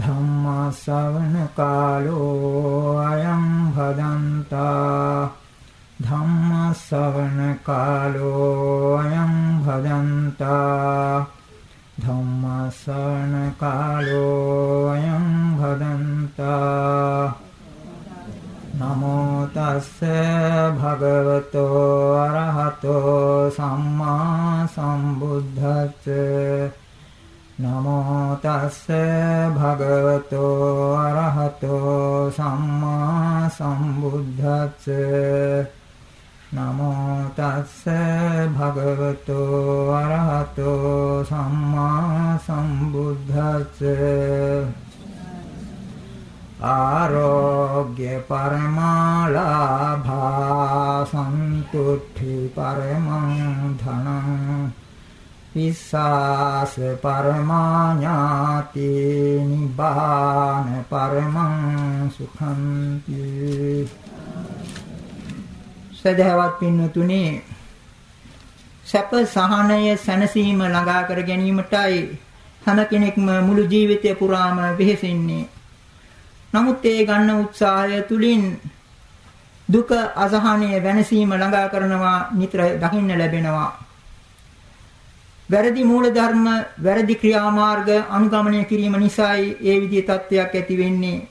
ධම්මා ශවන කාලෝ අයං භදන්තා. ධම්මා ශවන කාලෝ අයං භදන්තා. ධම්මා ශවන කාලෝ අයං භදන්තා. නමෝ තස්ස භගවතෝ අරහතෝ සම්මා සම්බුද්දස්ස. නමෝ තස්ස භගවතෝ අරහතෝ සම්මා සම්බුද්දස්ස නමෝ තස්ස භගවතෝ අරහතෝ සම්මා සම්බුද්දස්ස ආරෝග්‍ය පරමාලාභා සන්තුට්ඨි පරමං ධනං විස්සාස පරමාඥාති නිබාන පරමං සුඛන්ති සදහවත් පින්නතුනේ සැප සහනය සැනසීම ළඟා කර ගැනීමටයි හැම කෙනෙක්ම මුළු ජීවිතය පුරාම වෙහෙසෙන්නේ. නමුත් ඒ ගන්න උත්සාහය තුලින් දුක අසහනය වෙනසීම ළඟා කරනවා නිතර දකින්න ලැබෙනවා. වැරදි මූලධර්ම වැරදි ක්‍රියාමාර්ග අනුගමනය කිරීම නිසායි ඒ විදිහේ තත්ත්වයක් ඇති වෙන්නේ.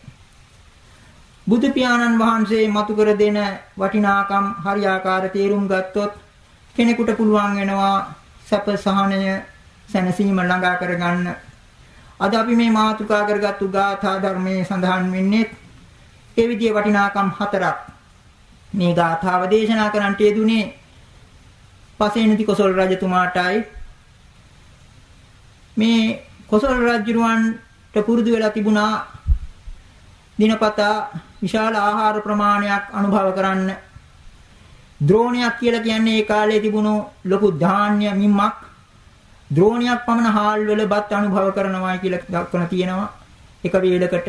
බුදු පියාණන් වහන්සේ මතු කර දෙන වටිනාකම් හරියාකාර තේරුම් ගත්තොත් කෙනෙකුට පුළුවන් වෙනවා සැප සහනය සැනසීම ළඟා කරගන්න. අද අපි මේ මාතෘකා කරගත්තු ගාථා ධර්මයේ සඳහන් වෙන්නේ ඒ විදිහේ වටිනාකම් හතරක්. මේ ගාථාව දේශනා කරන්නට යෙදුනේ පසේනති කොසල් රජතුමාටයි මේ කොසල් රජුරවන්ට පුරුදු වෙලා තිබුණා දිනපතා විශාල ආහාර ප්‍රමාණයක් අනුභව කරන්න. ද්‍රෝණයක් කියලා කියන්නේ ඒ කාලේ තිබුණු ලොකු ධාන්‍ය මිම්මක්. ද්‍රෝණයක් පමණ හාල් වල බත් අනුභව කරනවා කියලා දක්වන තියෙනවා එක වේලකට.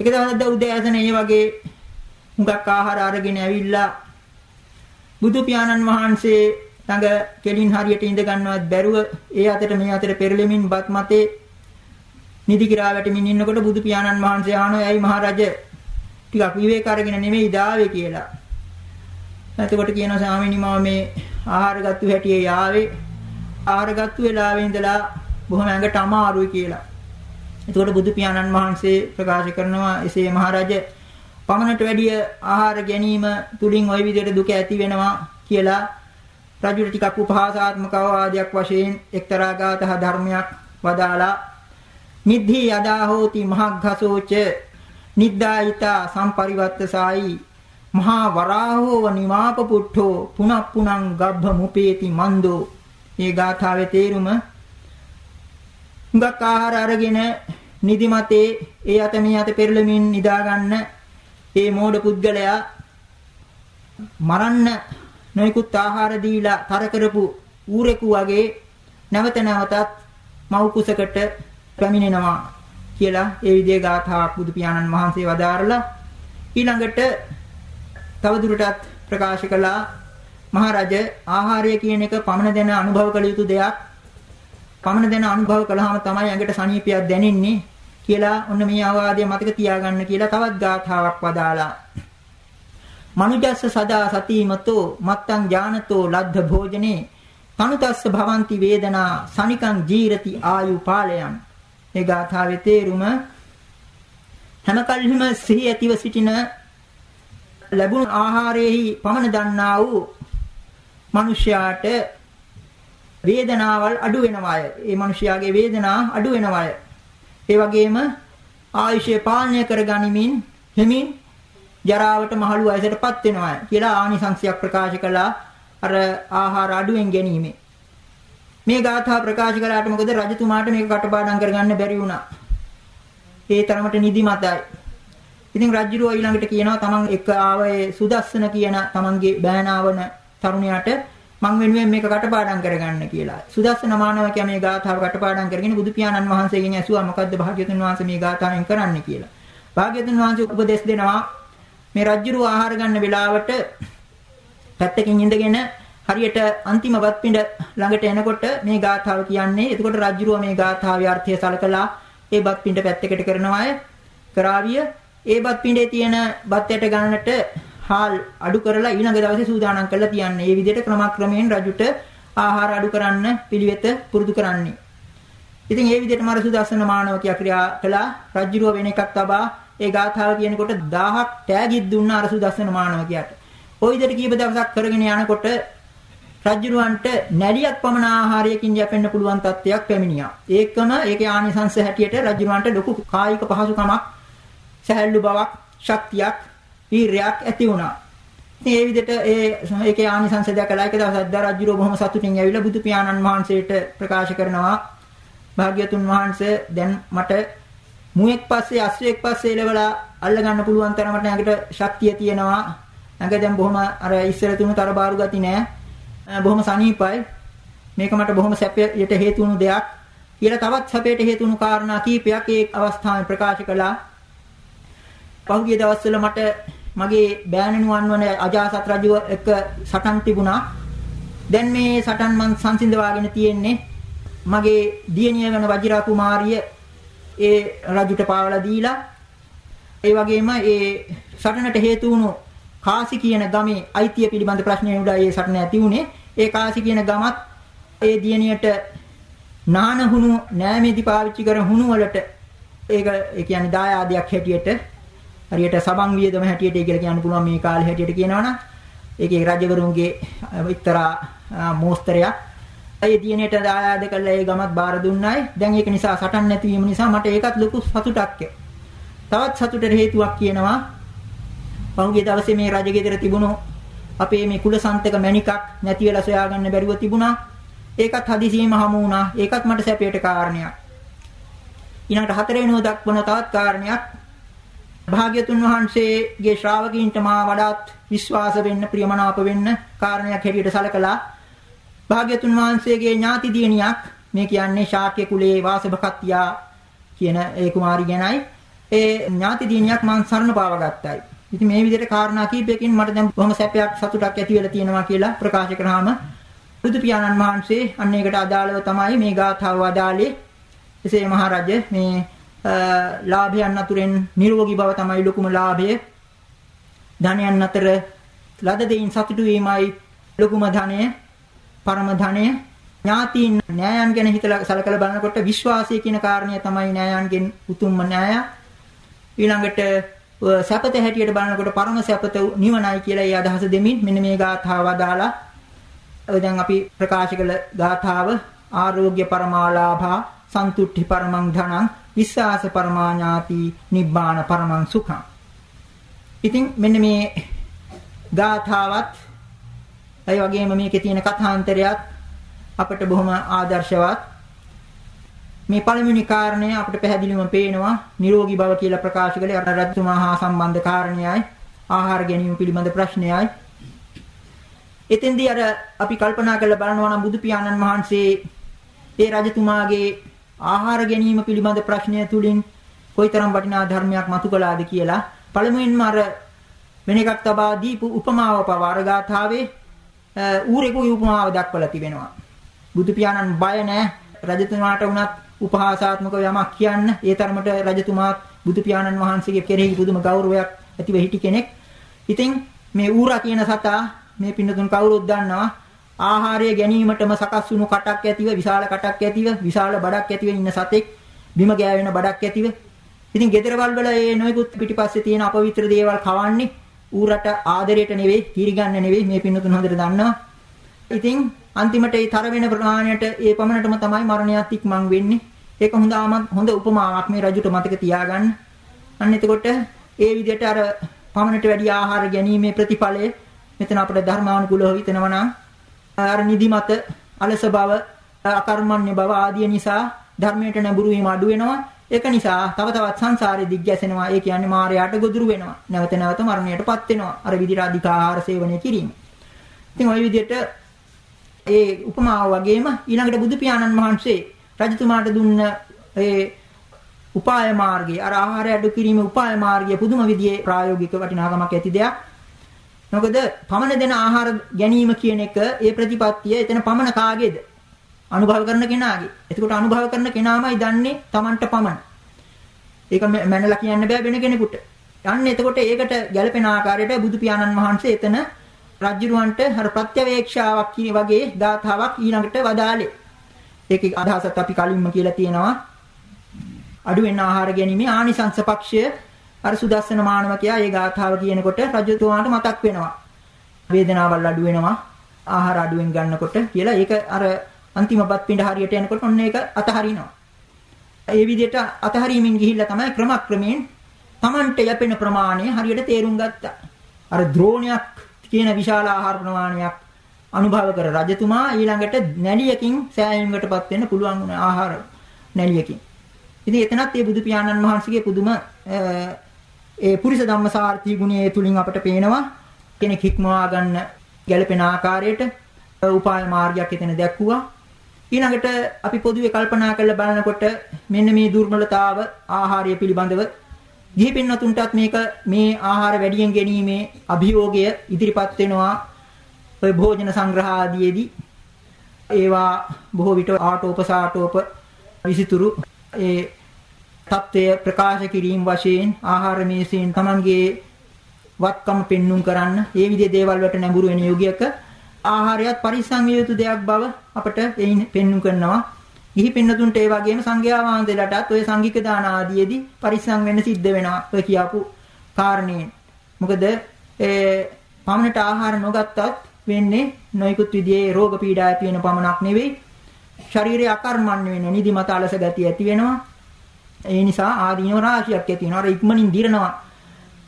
එක දවසක් උදෑසන ඒ වගේ හුඟක් ආහාර අරගෙන ඇවිල්ලා බුදු පියාණන් වහන්සේ ළඟ කෙලින් හරියට ඉඳ ගන්නවත් බැරුව ඒ අතට මේ අතට පෙරලෙමින් බත් මතේ නිදි කිරා වැටෙමින් ඉන්නකොට බුදු පියාණන් වහන්සේ ආනෝ ඇයි මහරජ ටිකක් විවේක අරගෙන නෙමෙයි දාවේ කියලා. එතකොට කියනවා ස්වාමීනි මම මේ ආහාර ගත්තු හැටියේ යාවේ ආහාර ගත්තු වෙලාවේ ඉඳලා බොහොම ඇඟට අමාරුයි කියලා. එතකොට බුදු පියාණන් වහන්සේ ප්‍රකාශ කරනවා එසේ මහරජ පමණට වැඩිය ආහාර ගැනීම තුලින් ওই විදිහට දුක ඇති වෙනවා කියලා රජුට ටිකක් උපහාසාත්මක අවවාදයක් වශයෙන් එක්තරා ගාතහ ධර්මයක් වදාලා නිද්ධි යදා හෝති මහග්ඝසෝච නිද්දායිතා සම්පරිවත්තසායි මහා වරාහෝව නිමාප පුට්ඨෝ පුනප්පුනං ගබ්බ මුපේති මන්දෝ. මේ ගාථාවේ තේරුම හුඟක් ආහාර අරගෙන නිදිමතේ ඒ අත මේ අත පෙරළමින් නිදා ගන්න ඒ මෝඩ පුද්ගලයා මරන්න නොයෙකුත් ආහාර දීලා තර කරපු ඌරෙකු වගේ නැවත නැවතත් මව් කුසකට පැමිණෙනවා කියලා ඒ විදිහේ ගාථාවක් බුදු පියාණන් වහන්සේ වදාරලා ඊළඟට තවදුරටත් ප්‍රකාශ කළා. මහරජ ආහාරය කියන එක පමණ දෙන අනුභව කළ යුතු දෙයක්. පමණ දෙන අනුභව කළාම තමයි ඇඟට සනීපයක් දැනෙන්නේ කියලා ඔන්න මේ අවවාදය මතක තියාගන්න කියලා තවත් ගාථාවක් වදාලා මනුජස්ස සදා සතිමතෝ මත්තං ඥානතෝ ලද්ධ භෝජනේ තනුතස්ස භවಂತಿ වේදනා සනිකං ජීරති ආයු පාලයන් මේ ගාථාවේ තේරුම හැම කල්හිම සිහි ඇතිව සිටින ලැබුණු ආහාරයේහි පමණ දන්නා වූ මිනිසයාට වේදනාවල් අඩු වෙනවාය. ඒ මිනිසයාගේ වේදනා අඩු වෙනවාය. ඒ වගේම ආයුෂය පාලනය කරගනිමින් හිමින් ජරාවට මහලු වයසටපත් වෙනවා කියලා ආනිසංශයක් ප්‍රකාශ කළා අර ආහාර අඩුවෙන් ගැනීමේ. මේ ගාථා ප්‍රකාශ කළාට මොකද රජතුමාට මේක කටපාඩම් කරගන්න බැරි වුණා. ඒ තරමට නිදිමතයි. ඉතින් රජුරෝ ඊළඟට කියනවා තමන් එක්ක ආව ඒ සුදස්සන කියන තමන්ගේ බෑනාවන තරුණයාට මං වෙනුවෙන් මේක කටපාඩම් කරගන්න කියලා. සුදස්සන මානවකයා මේ ගාථාව කටපාඩම් කරගෙන බුදු පියාණන් වහන්සේගෙන් ඇසුවා මොකද්ද භාග්‍යවතුන් වහන්සේ මේ ගාථාවෙන් කරන්නේ කියලා. භාග්‍යවතුන් වහන්සේ උපදෙස් දෙනවා මේ රජ්ජුරුව ආහාර ගන්න වෙලාවට පැත්තකින් ඉඳගෙන හරියට අන්තිම වත්පිඬ ළඟට එනකොට මේ ගාථාව කියන්නේ එතකොට රජ්ජුරුව මේ ගාථාවේ අර්ථය සලකලා ඒ වත්පිඬ පැත්තකට කරනවාය කරාවිය ඒ වත්පිඬේ තියෙන බත් ඇට ගන්නට හාල් අඩු කරලා ඊළඟ දවසේ සූදානම් කරලා තියන්නේ. මේ විදිහට ක්‍රමක්‍රමයෙන් රජුට ආහාර අඩු කරන්න පිළිවෙත පුරුදු කරන්නේ. ඉතින් ඒ විදිහට මර සුදස්සන මානවකයා ක්‍රියා කළා. රජුරුව වෙන එකක් තබා ඒ ගාථාව කියනකොට 1000ක් තෑගිත් දුන්නා අර සුදස්සන මානවකයාට. ওই විදිහට කීප දවසක් කරගෙන යනකොට රජුරවන්ට නැලියක් පමණ ආහාරයකින් යැපෙන්න පුළුවන් තත්ත්වයක් පැමිණියා. ඒකම ඒකේ ආනිසංශ හැටියට රජුරවන්ට ලොකු කායික පහසුකමක්, සැහැල්ලු බවක්, ශක්තියක්, වීරයක් ඇති වුණා. ඉතින් ඒ විදිහට ඒ ඒකේ ආනිසංශ දැකලා එක දවසක් දා රජුරෝ බොහොම සතුටින් ඇවිල්ලා බුදු පියාණන් වහන්සේට ප්‍රකාශ කරනවා භාග්‍යතුන් වහන්සේ දැන් මට මුවෙක් පස්සේ අස්සෙක් පස්සේ එලවලා අල්ල ගන්න පුළුවන් තරමට ඇඟට ශක්තිය තියෙනවා. ඇඟ දැන් බොහොම අර ඉස්සර තුණු තරබාරු ගති නෑ. බොහොම සනීපයි. මේක මට බොහොම සැපයට හේතු වුණු දෙයක්. කියලා තවත් සැපයට හේතු වුණු කාරණා කීපයක් ඒ අවස්ථාවේ ප්‍රකාශ කළා. පහුගිය දවස්වල මට මගේ බෑණනුවන් වන අජාසත් රජුව එක්ක සටන් තිබුණා. දැන් මේ සටන් මං සංසිඳවාගෙන තියෙන්නේ මගේ දියණිය වෙන වජිරා කුමාරිය ඒ රජුට පාවලා දීලා ඒ වගේම ඒ සටනට හේතු වුණු කාසි කියන ගමේ අයිතිය පිළිබඳ ප්‍රශ්නය උඩා ඒ සටන ඇති වුණේ. ඒ කාසි කියන ගමත් ඒ දියණියට නාන හුණු නෑමේදී පාවිච්චි කරන හුණු වලට ඒක ඒ කියන්නේ දායාදයක් හැටියට හරියට සබන් වියදම හැටියට කියලා කියන්න පුළුවන් මේ කාලේ හැටියට කියනවනම් ඒකේ රජවරුන්ගේ එක්තරා මෝස්තරයක් ඒ දිනේට දායාද කළා ඒ ගමත් බාර දුන්නයි. දැන් ඒක නිසා සටන් නැතිවීම නිසා මට ඒකත් ලොකු සතුටක් තවත් සතුටට හේතුවක් කියනවා. පහුගිය දවසේ මේ රජගෙදර තිබුණු අපේ මේ කුලසන්තක මණිකක් නැති වෙලා සොයාගන්න බැරුව තිබුණා. ඒකත් හදිසියෙම හමු වුණා. ඒකත් මට සැපයට කාරණයක්. ඊළඟට හතරවෙනිව දක්වන තවත් කාරණයක්. භාග්‍යතුන් වහන්සේගේ ශ්‍රාවකීන්ට මා වඩාත් විශ්වාස වෙන්න ප්‍රියමනාප වෙන්න කාරණයක් හැටියට සලකලා භාග්‍යතුන් වහන්සේගේ ඥාති දියණියක් මේ කියන්නේ ශාක්‍ය කුලයේ වාසභකත්‍යා කියන ඒ කුමාරි ගැනයි ඒ ඥාති දියණියක් මං සරණ පාව ගත්තයි. ඉතින් මේ විදිහට කාරණා කීපයකින් මට දැන් බොහොම සැපයක් සතුටක් ඇති වෙලා තියෙනවා කියලා ප්‍රකාශ කරාම බුදු පියාණන් වහන්සේ අන්න ඒකට අදාළව තමයි මේ ගාථාව වදාළේ. එසේ මහරජ මේ ලාභයන් අතුරෙන් නිරෝගී බව තමයි ලොකුම ලාභය. ධනයන් අතර ලද දෙයින් සතුටු වීමයි ලොකුම ධනය. පරම ධනය. ඥාතීන් න්යායන් ගැන හිතලා සලකලා බලනකොට විශ්වාසය කියන කාරණය තමයි න්යායන්ගෙන් උතුම්ම න්යාය. ඊළඟට සැපත හැටියට බලනකොට පරම සැපත නිවනයි කියලා ඒ අදහස දෙමින් මෙන්න මේ ගාථාව අදාලා. දැන් අපි ප්‍රකාශ කළ ගාථාව ආරෝග්‍ය පරමාලාභා සන්තුට්ඨි පරමං ධනං විස්සාස පරමාඥාති නිබ්බාන පරමං සුඛං. ඉතින් මෙන්න මේ ගාථාවත් ඒ වගේම මේකේ තියෙන කථාන්තරයත් අපිට බොහොම ආදර්ශවත්. මේ පළවෙනි කාරණය අපිට පැහැදිලිවම පේනවා නිරෝගී බව කියලා ප්‍රකාශ කළේ අර රජතුමා හා සම්බන්ධ කාරණයයි ආහාර ගැනීම පිළිබඳ ප්‍රශ්නයයි. එතෙන්දී අර අපි කල්පනා කරලා බලනවා නම් බුදු පියාණන් වහන්සේ ඒ රජතුමාගේ ආහාර ගැනීම පිළිබඳ ප්‍රශ්නය තුලින් කොයිතරම් වටිනා ධර්මයක් මතු කළාද කියලා පළමුවෙන්ම අර වෙන එකක් තබා දීපු උපමාව පවාරගාථාවේ ඌරෙකුගේ උපමාව දක්වලා තිබෙනවා. බුදු පියාණන් බය නැහැ රජතුමාට වුණත් උපහාසාත්මක යමක් කියන්න. ඒ තරමට රජතුමාත් බුදු පියාණන් වහන්සේගේ කෙරෙහි පුදුම ගෞරවයක් ඇතිව හිටි කෙනෙක්. ඉතින් මේ ඌරා කියන සතා මේ පින්නතුන් කවුරුත් දන්නවා. ආහාරය ගැනීමටම සකස් වුණු කටක් ඇතිව විශාල කටක් ඇතිව විශාල බඩක් ඇතිව ඉන්න සතෙක්. බිම ගෑවෙන බඩක් ඇතිව. ඉතින් ගෙදරවල් වල ඒ නොයෙකුත් පිටිපස්සේ තියෙන අපවිත්‍ර දේවල් කවන්නේ ඌරට ආදරයට නෙවෙයි, කිරිගන්න නෙවෙයි මේ පින්නතුන් හොඳට දන්නවා. ඉතින් අන්තිමට ඒ තර වෙන ප්‍රමාණයට ඒ පමණටම තමයි මරණයත් ඉක්මන් වෙන්නේ. ඒක හොඳාම හොඳ උපමාවක් මේ රජුට මතක තියාගන්න. අන්න එතකොට ඒ විදිහට අර පමණට වැඩි ආහාර ගැනීමේ ප්‍රතිඵලය මෙතන අපිට ධර්මානුකූලව හිතනවා නම් අර නිදිමත, අලස බව, අකර්මණ්‍ය බව ආදී නිසා ධර්මයට නැඹුරු වීම අඩු වෙනවා. ඒක නිසා තව තවත් සංසාරේ දිග්ගැසෙනවා. ඒ කියන්නේ මායයට ගොදුරු වෙනවා. නැවත නැවත මරණයටපත් වෙනවා. අර විදිහට අධික ආහාර සේවනය කිරීම. ඉතින් ওই විදිහට ඒ උපමාව වගේම ඊළඟට බුදු පියාණන් වහන්සේ රජතුමාට දුන්න ඒ උපාය මාර්ගය අර ආහාරය අඩු කිරීමේ උපාය මාර්ගය පුදුම විදිහේ ප්‍රායෝගික වටිනාකමක් ඇති දෙයක්. මොකද පමණ දෙන ආහාර ගැනීම කියන එක ඒ ප්‍රතිපත්තිය එතන පමණ කාගේද? අනුභව කරන කෙනාගේ. එතකොට අනුභව කරන කෙනාමයි දන්නේ Tamanට පමණ. ඒක මැනලා කියන්න බෑ වෙන කෙනෙකුට. යන්න එතකොට ඒකට ගැළපෙන ආකාරයට බුදු පියාණන් වහන්සේ එතන රජ්ජුරුවන්ට අර ප්‍රත්‍යවේක්ෂාවක් වගේ ධාතාවක් ඊළඟට වදාලේ. ඒකේ අදහසත් අපි කලින්ම කියලා තියෙනවා. අඩු වෙන ආහාර ගැනීමේ ආනිසංස පක්ෂය අර සුදස්සන මානවකයා ඒ ගාථාව කියනකොට රජතුමාට මතක් වෙනවා. වේදනාවල් අඩු වෙනවා ආහාර අඩුවෙන් ගන්නකොට කියලා ඒක අර අන්තිමපත් පින්ඩ හරියට යනකොට ඔන්න ඒක අතහරිනවා. ඒ විදිහට අතහරීමෙන් ගිහිල්ලා තමයි ක්‍රමක්‍රමයෙන් Tamanට යැපෙන ප්‍රමාණය හරියට තේරුම් ගත්තා. අර ද්‍රෝණයක් කියන විශාල ආහාර ප්‍රමාණයක් අනුභව කර රජතුමා ඊළඟට නැලියකින් සෑයීමකටපත් වෙන්න පුළුවන් වුණ ආහාර නැලියකින්. ඉතින් එතනත් මේ බුදු පියාණන් වහන්සේගේ පුදුම ඒ පුරිස ධම්මසාර්ථී ගුණයේ තුලින් අපට පේනවා කෙනෙක් හික්මවා ගන්න ගැළපෙන ආකාරයට උපාය මාර්ගයක් එතන දැක්වුවා. ඊළඟට අපි පොදුවේ කල්පනා කරලා බලනකොට මෙන්න මේ දුර්වලතාව ආහාරය පිළිබඳව. ගිහි පින්නතුන්ටත් මේක මේ ආහාර වැඩියෙන් ගැනීමේ අභියෝගය ඉදිරිපත් වෙනවා. ඔය භෝජන සංග්‍රහ ආදීයේදී. ඒවා බොහෝ විට ආටෝප සාටෝප විසිතුරු. ඒ தත්ත්වය ප්‍රකාශ කිරීම වශයෙන් ආහාර මේසයෙන් Tamanගේ වත්කම පෙන්눔 කරන්න. ඒ විදිහේ දේවල් වලට නැඹුරු වෙන යෝගියක ආහාරයත් පරිස්සම් විය යුතු දෙයක් බව අපට එයින් පෙන්වු කරනවා. ගිහි පින්නතුන්ට ඒ වගේම සංඝයා වහන්සේලාටත් ඔය සංඝික දාන ආදීයේදී පරිස්සම් වෙන්න සිද්ධ වෙනවා. ඔය කියපු කාරණේ. මොකද ඒ පමණට ආහාර නොගත්තත් වෙන්නේ නොයිකුත් විදිහේ රෝග පීඩා ඇති වෙන පමණක් නෙවෙයි ශරීරය අකර්මණ්‍ය වෙන නිදිමත අලස ගතිය ඇති වෙනවා ඒ නිසා ආදීනව රාශියක් ඇති වෙනවා අර ඉක්මනින් දිරනවා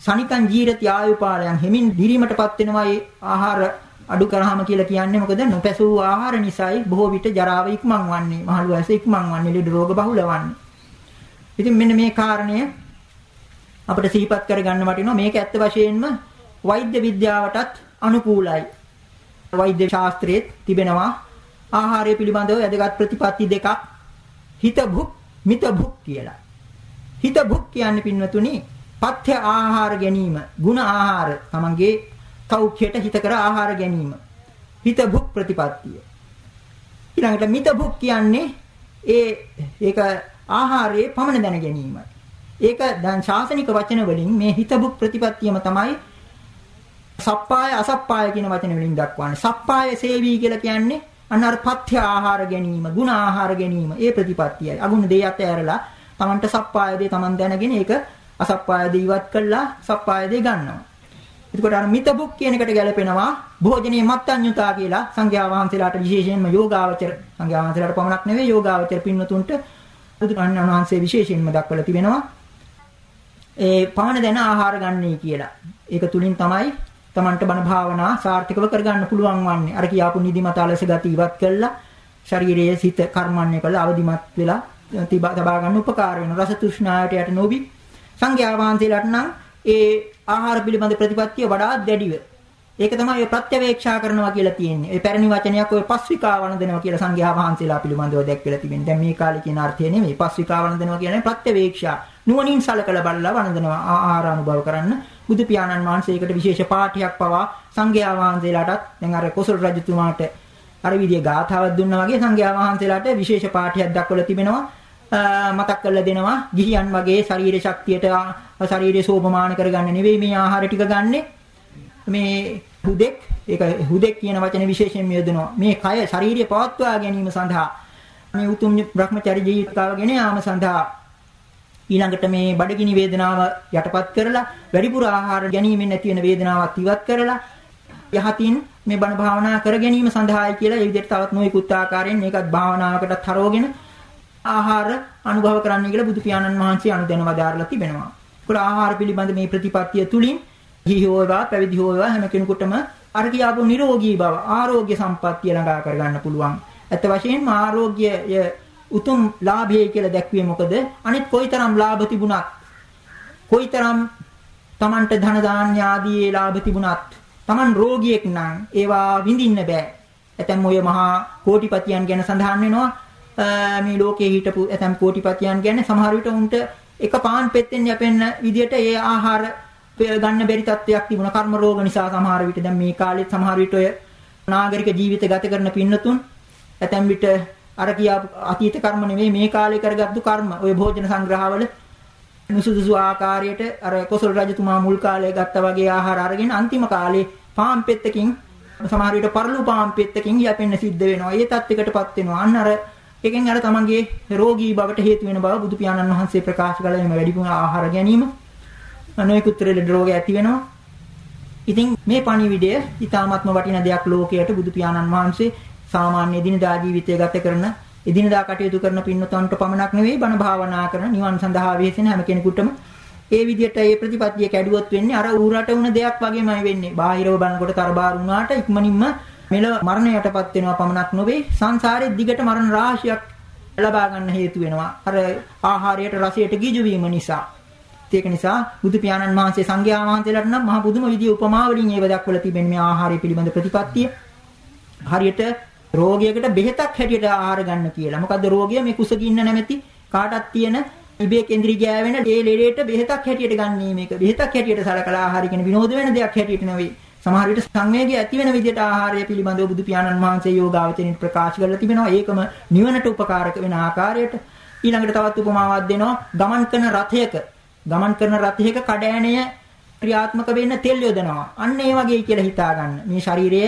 සනිකං ජීරති ආයුපාලයන් හිමින් දිරීමටපත් වෙනවා ඒ ආහාර අඩු කරාම කියලා කියන්නේ මොකද? නොපැසූ ආහාර නිසායි බොහෝ විට ජරාව ඉක්මන් වන්නේ. මහලු ඇස ඉක්මන් වන්නේ ලෙඩ රෝග බහුල වන්නේ. ඉතින් මෙන්න මේ කාරණය අපිට සිහිපත් කරගන්න වටිනවා. මේක ඇත්ත වශයෙන්ම වෛද්‍ය විද්‍යාවටත් අනුකූලයි. වෛද්‍ය ශාස්ත්‍රයේ තිබෙනවා ආහාරය පිළිබඳව වැදගත් ප්‍රතිපත්ති දෙකක්. හිත භුක් මිත භුක් කියලා. හිත භුක් කියන්නේ පින්වතුනි පත්‍ය ආහාර ගැනීම, ಗುಣ ආහාර, තමන්ගේ සෞඛ්‍යයට හිත කර ආහාර ගැනීම. හිත භුක් ප්‍රතිපත්තිය. ඊළඟට මිත භුක් කියන්නේ ඒ ඒක ආහාරයේ පමණ දැන ගැනීමයි. ඒක දැන් ශාසනික වචන වලින් මේ හිත භුක් ප්‍රතිපත්තියම තමයි සප්පාය අසප්පාය කියන වචන වලින් දක්වන්නේ. සප්පාය සේවී කියලා කියන්නේ අන්න අර පත්‍ය ආහාර ගැනීම, ಗುಣ ආහාර ගැනීම, ඒ ප්‍රතිපත්තියයි. අගුණ දෙය අතහැරලා Tamanට සප්පාය දේ Taman දැනගෙන ඒක අසප්පාය දේ ඉවත් කළා සප්පාය දේ ගන්නවා. එතකොට අර මිතබුක් කියන එකට ගැලපෙනවා භෝජනයේ මත්ඤ්‍යතා කියලා සංඝයා වහන්සේලාට විශේෂයෙන්ම යෝගාවචර සංඝයා වහන්සේලාට පමණක් නෙවෙයි යෝගාවචර පින්නතුන්ට බුදුරජාණන් වහන්සේ විශේෂයෙන්ම දක්වලා තිබෙනවා. ඒ පවන දැන ආහාර ගන්නයි කියලා. ඒක තුලින් තමයි Tamanට බණ භාවනා සාර්ථකව කරගන්න පුළුවන් වන්නේ. අර කියාපු නිදිමත අලස ගති ඉවත් කළා ශරීරයේ සිත කර්මන්නේ කළා අවදිමත් වෙලා තබා ගන්න උපකාර වෙන රස තෘෂ්ණාවට යට නොබි සංඝයා වහන්සේලාට නම් ඒ ආහාර පිළිබඳ ප්‍රතිපත්තිය වඩා දැඩිව ඒක තමයි ඔය ප්‍රත්‍යවේක්ෂා කරනවා කියලා තියෙන්නේ. ඒ පැරණි වචනයක් ඔය පස්විකා වන්දනවා කියලා සංඝයා වහන්සේලා පිළිබඳව දැක්වලා තිබෙනවා. දැන් මේ කාලේ කියන අර්ථය නෙමෙයි. පස්විකා වන්දනවා කියන්නේ ප්‍රත්‍යවේක්ෂා. නුවණින් සලකලා බලලා වන්දනවා ආහාර අනුභව කරන්න. බුදු පියාණන් වහන්සේකට විශේෂ පාඨයක් පවා සංඝයා වහන්සේලාටත් දැන් අර කොසල් රජතුමාට අර විදිය ගාථාවක් දුන්නා වගේ සංඝයා වහන්සේලාට විශේෂ පාඨයක් දක්වලා තිබෙනවා. මතක් කරලා දෙනවා ගිහියන් වගේ ශරීර ශක්තියට ශරීරය සෝපමාන කරගන්න නෙවෙයි මේ ආහාර ටික ගන්නේ මේ හුදෙක් ඒක හුදෙක් කියන වචනේ විශේෂයෙන් යොදනවා. මේ කය ශාරීරිය පවත්වා ගැනීම සඳහා මේ උතුම් බ්‍රහ්මචර්ය ජීවිතාව ගෙන යාම සඳහා ඊළඟට මේ බඩගිනි වේදනාව යටපත් කරලා වැඩිපුර ආහාර ගැනීමෙන් නැති වෙන වේදනාවක් ඉවත් කරලා යහතින් මේ බණ භාවනා කර ගැනීම සඳහායි කියලා ඒ විදිහට තවත් නොයෙකුත් ආකාරයෙන් මේකත් භාවනාවකටත් හරවගෙන ආහාර අනුභව කරන්න කියලා බුදු පියාණන් වහන්සේ අනුදැන වදාරලා තිබෙනවා. ඒකල ආහාර පිළිබඳ මේ ප්‍රතිපත්තිය තුලින් ගිහි හෝවා පැවිදි හෝවා හැම කෙනෙකුටම අර කියාපු නිරෝගී බව ආරෝග්‍ය සම්පත්තිය ළඟා කරගන්න පුළුවන්. ඇත්ත වශයෙන්ම ආරෝග්‍ය උතුම් ලාභයයි කියලා දැක්ුවේ මොකද? අනිත් කොයිතරම් ලාභ තිබුණත් කොයිතරම් Tamanට ධන දාන්‍ය ආදී ලාභ තිබුණත් Taman රෝගියෙක් නම් ඒවා විඳින්න බෑ. ඇතැම් ඔය මහා කෝටිපතියන් ගැන සඳහන් වෙනවා. මේ ලෝකයේ හිටපු ඇතැම් කෝටිපතියන් ගැන සමහර විට උන්ට එක පාන් පෙත්තෙන් යැපෙන්න විදියට ඒ ආහාර ගන්න බැරි තත්ත්වයක් තිබුණා කර්ම රෝග නිසා සමහර විට දැන් මේ කාලෙත් සමහර විට ඔය නාගරික ජීවිත ගත කරන පින්නතුන් ඇතැම් විට අර කියාපු අතීත කර්ම නෙවෙයි මේ කාලේ කරගත්තු කර්ම ඔය භෝජන සංග්‍රහවල නුසුදුසු ආකාරයට අර කොසල් රජතුමා මුල් කාලේ ගත්තා වගේ ආහාර අරගෙන අන්තිම කාලේ පාම් පෙත්තකින් සමහර විට පරලු පාම් පෙත්තකින් යැපෙන්න සිද්ධ වෙනවා. ඒ තත්යකටපත් වෙනවා. අන්න අර එකෙන් අර තමන්ගේ රෝගී බවට හේතු වෙන බව බුදු පියාණන් වහන්සේ ප්‍රකාශ කළා. එimhe වැඩිපුර ආහාර ගැනීම නොයෙකුත් ලෙඩ රෝග ඇති වෙනවා. ඉතින් මේ පණිවිඩය ඊ타ත්ම වටින දෙයක් ලෝකයට බුදු පියාණන් වහන්සේ සාමාන්‍ය දිනදා ජීවිතය ගත කරන එදිනදා කටයුතු කරන පින්නතන්ට පමණක් නෙවෙයි බණ භාවනා කරන නිවන් සඳහා වෙහෙසෙන හැම කෙනෙකුටම ඒ විදිහට ඒ ප්‍රතිපත්තිය කැඩුවොත් වෙන්නේ අර ඌරට වුණ දෙයක් වගේමයි වෙන්නේ. බාහිරව බලනකොට තරබාරු වුණාට ඉක්මනින්ම මෙල මරණයටපත් වෙනවා පමණක් නොවේ සංසාරේ දිගට මරණ රාශියක් ලබා ගන්න හේතු වෙනවා. අර ආහාරයට රසයට ගිජු වීම නිසා. ඒක නිසා බුදු පියාණන් වහන්සේ සංඝයා වහන්සේලාට නම් මහ පුදුම විදිය උපමා වලින් ඒව දක්වලා තිබෙන මේ ආහාරය පිළිබඳ ප්‍රතිපත්තිය. හරියට රෝගයකට බෙහෙතක් හැටියට ආහාර ගන්න කියලා. මොකද්ද රෝගය මේ කුසගින්න නැමැති කාටත් තියෙන ඉබේ කේන්ද්‍රී ගෑවෙන ඒ ලෙඩේට බෙහෙතක් හැටියට ගන්නේ මේක. බෙහෙතක් හැටියට සලකලා ආහාර කියන විනෝද වෙන දෙයක් හැටියට නෙවෙයි. සමහර විට සංවේගය ඇති වෙන විදිහට ආහාරය පිළිබඳව බුදු පියාණන් වහන්සේ යෝගාවචරින් ප්‍රකාශ කරලා තිබෙනවා. ඒකම නිවනට උපකාරක වෙන ආකාරයට ඊළඟට තවත් උපමාවක් දෙනවා. ගමන් කරන රථයක ගමන් කරන රථයක කඩෑණය ක්‍රියාත්මක වෙන්න තෙල් යොදනවා. අන්න ඒ වගේ කියලා හිතා ගන්න. මේ ශරීරය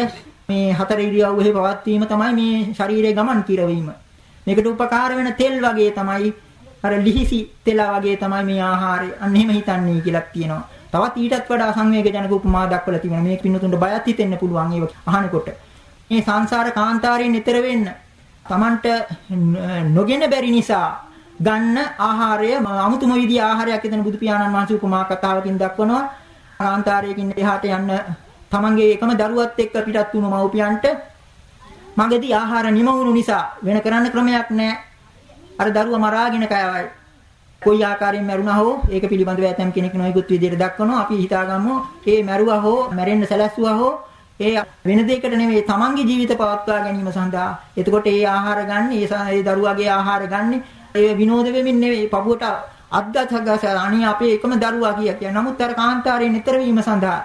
මේ හතර ඉරියව්වෙහි පවත්වීම තමයි මේ ශරීරයේ ගමන් කිරවීම. මේකට උපකාර වෙන තෙල් වගේ තමයි අර ලිහිසි තෙල වගේ තමයි මේ ආහාරය. අන්න එහෙම හිතන්නේ කියලා කියනවා. තවත් ඊටත් වඩා සංවේගජනක උපමා දක්වලා තිබෙනවා. මේක පින්නතුන්ට බයත් හිතෙන්න පුළුවන් ඒක අහනකොට. මේ සංසාර කාන්තාරයෙන් ඈතර වෙන්න Tamanට නොගෙන බැරි නිසා ගන්න ආහාරය අමුතුම විදිහේ ආහාරයක් එතන බුදු පියාණන් වහන්සේ උපමා කතාවකින් දක්වනවා. කාන්තාරයකින් එහාට යන්න තමන්ගේ එකම දරුවත් එක්ක පිටත් වුණු මව්පියන්ට මගදී ආහාර නිම වුණු නිසා වෙන කරන්න ක්‍රමයක් නැහැ. අර දරුවා මරාගෙන කයවයි. කොයි ආකාරයෙන් මැරුණා හෝ ඒක පිළිබඳව ඇතම් කෙනෙක් නොයෙකුත් විදිහට දක්වනවා. අපි හිතාගමු ඒ මැරුවා හෝ මැරෙන්න සැලැස්සුවා හෝ ඒ වෙන දෙයකට නෙවෙයි තමන්ගේ ජීවිත පවත්වා ගැනීම සඳහා. එතකොට ඒ ආහාර ගන්න, ඒ දරුවාගේ ආහාර ගන්න, ඒ විනෝද වෙමින් නෙවෙයි පපුවට අද්දත්ගස අනි අපේ එකම දරුවා කිය කිය. නමුත් අර කාන්තාරයෙන් ඈතර වීම සඳහා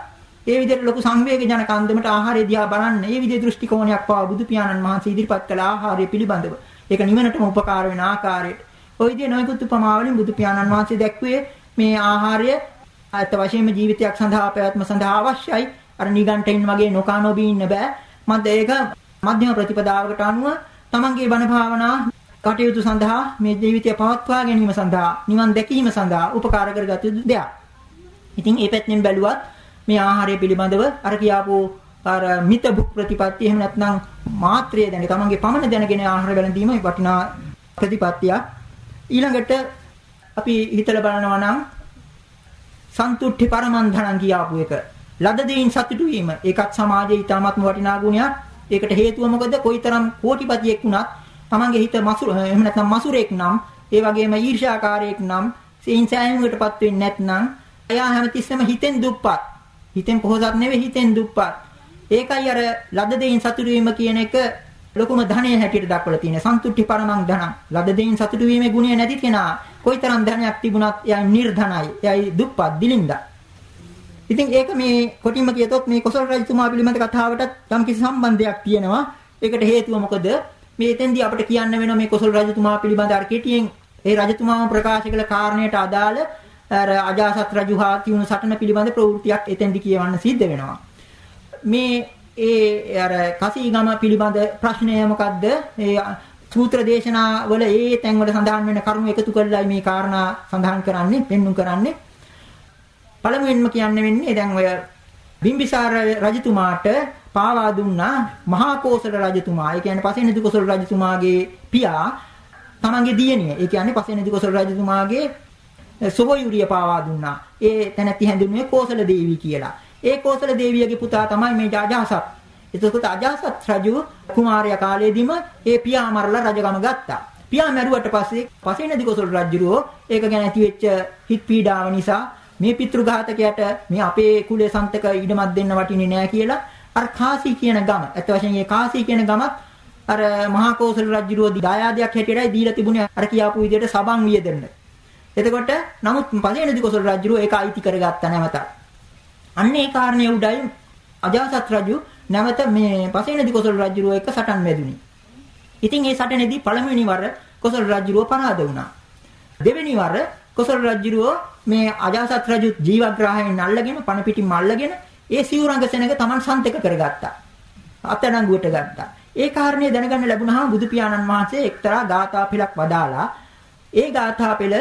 ඒ විදිහට ලොකු සංවේග ජනක අන්දමට ආහාරය දිහා බලන්න. ඒ විදිහේ දෘෂ්ටි කෝණයක් පවා බුදු පියාණන් වහන්සේ ඉදිරිපත් කළ ආහාරය පිළිබඳව. ඒක නිවනටම උපකාර වෙන ආකාරයට. ওই විදිහේ නොයෙකුත් උපමාවලින් බුදු පියාණන් වහන්සේ දැක්ුවේ මේ ආහාරය අත වශයෙන්ම ජීවිතයක් සඳහා පැවැත්ම සඳහා අවශ්‍යයි. අර නිගණ්ඨයින් වගේ නොකා නොබී ඉන්න බෑ. මන්ද ඒක මධ්‍යම ප්‍රතිපදාවකට අනුව තමන්ගේ බණ භාවනා කටයුතු සඳහා මේ ජීවිතය පවත්වා ගැනීම සඳහා නිවන් දැකීම සඳහා උපකාර කරගත යුතු දෙයක්. ඉතින් මේ පැත්තෙන් බැලුවත් මේ ආහාරය පිළිබඳව අර කියාපු අර මිත බුක් ප්‍රතිපත්තිය එහෙම නැත්නම් මාත්‍රය දැන තමන්ගේ පමණ දැනගෙන ආහාර වැළඳීම වටිනා ප්‍රතිපත්තියක්. ඊළඟට අපි හිතලා බලනවා නම් සන්තුට්ඨි පරමන්ධණං කියාපු එක. ලද දෙයින් සතුටු වීම ඒකත් සමාජයේ ඊටාත්ම වටිනා ගුණයක්. ඒකට හේතුව මොකද? කොයිතරම් කෝටිපතියෙක් වුණත් තමන්ගේ හිත මසුර එහෙම නැත්නම් මසුරෙක් නම් ඒ වගේම ඊර්ෂ්‍යාකාරයෙක් නම් සීන් සෑහීමකටපත් වෙන්නේ නැත්නම් එයා හැමතිස්සෙම හිතෙන් දුප්පත්. හිතෙන් පොහොසත් නෙවෙයි හිතෙන් දුප්පත්. ඒකයි අර ලද දෙයින් සතුටු වීම කියන එක ලොකුම ධනය හැටියට දක්වලා තියෙන සන්තුට්ටි පරමං ධනං. ලද දෙයින් සතුටු වීමේ ගුණය නැති කෙනා කොයිතරම් ධනයක් තිබුණත් එයා නිර්ධනයි. එයායි දුප්පත් දිලින්දා. ඉතින් ඒක මේ කොටින්ම කියතොත් මේ කොසල් රජතුමා පිළිබඳ කතාවටත් යම්කිසි සම්බන්ධයක් තියෙනවා. ඒකට හේතුව මොකද? මේ එතෙන්දී අපිට කියන්න වෙනවා මේ කොසල් රජතුමා පිළිබඳ අර කෙටියෙන් ඒ රජතුමාම ප්‍රකාශ කළ කාරණයට අදාළ අර අජාසත් රජු හා තියුණු සටන පිළිබඳ ප්‍රවෘත්තියක් එතෙන්දී කියවන්න සිද්ධ වෙනවා. මේ ඒ අර කසීගම පිළිබඳ ප්‍රශ්නය මොකද්ද? ඒ සූත්‍ර දේශනා වල ඒ තැන්වල සඳහන් වෙන කරුණු එකතු කරලා මේ කාරණා සඳහන් කරන්නේ, පෙන්눔 කරන්නේ. පළමුවෙන්ම කියන්න වෙන්නේ දැන් ඔය බිම්බිසාර රජතුමාට පාවා දුන්නා මහා කෝසල රජතුමා. ඒ කියන්නේ පසේනදි කෝසල රජතුමාගේ පියා තමන්ගේ දියණිය. ඒ කියන්නේ පසේනදි කෝසල රජතුමාගේ සොහොයුරිය පාවා දුන්නා. ඒ තැනැත්ති හැඳින්වුවේ කෝසල දේවී කියලා. ඒ කෝසල දේවියගේ පුතා තමයි මේ අජාසත්. එතකොට අජාසත් රජු කුමාරයා කාලයේදීම ඒ පියා මරලා රජකම ගත්තා. පියා මැරුවට පස්සේ පසේනදි කෝසල රජුරෝ ඒක ගැන ඇතිවෙච්ච හිත් පීඩාව නිසා මේ පිතෘඝාතකයට මේ අපේ කුලේ සන්තක ඉඩමක් දෙන්න වටින්නේ නැහැ කියලා අර කාසි කියන ගම. ඇත්ත වශයෙන්ම මේ කාසි කියන ගමත් අර මහා කෝසල රජුරෝ දායාදයක් හැටියටයි දීලා තිබුණේ අර කියාපු විදිහට සබන් වියදෙන්න. එතකොට නමුත් පළවෙනිදි කෝසල රජුරෝ ඒක අයිති කරගත්තා නැවත. අන්න ඒ කාරණේ උඩයි අජාසත් රජු නැවත මේ පළවෙනිදි කෝසල රජුරෝ එක්ක සටන් වැදුනේ. ඉතින් ඒ සටනේදී පළවෙනි වර කොසල් රජුරෝ පරාද වුණා. දෙවෙනි වර කොසල් රජුරෝ මේ අජාසත් රජු ජීවග්‍රහයෙන් අල්ලගෙන පණ පිටින් අල්ලගෙන ඒ සිවුරංග සෙනඟ Taman සන්තක කරගත්තා. අත්අඩංගුවට ගත්තා. ඒ කාරණේ දැනගන්න ලැබුණාම බුදු පියාණන් වහන්සේ එක්තරා ගාථා පෙළක් වදාලා ඒ ගාථා පෙළ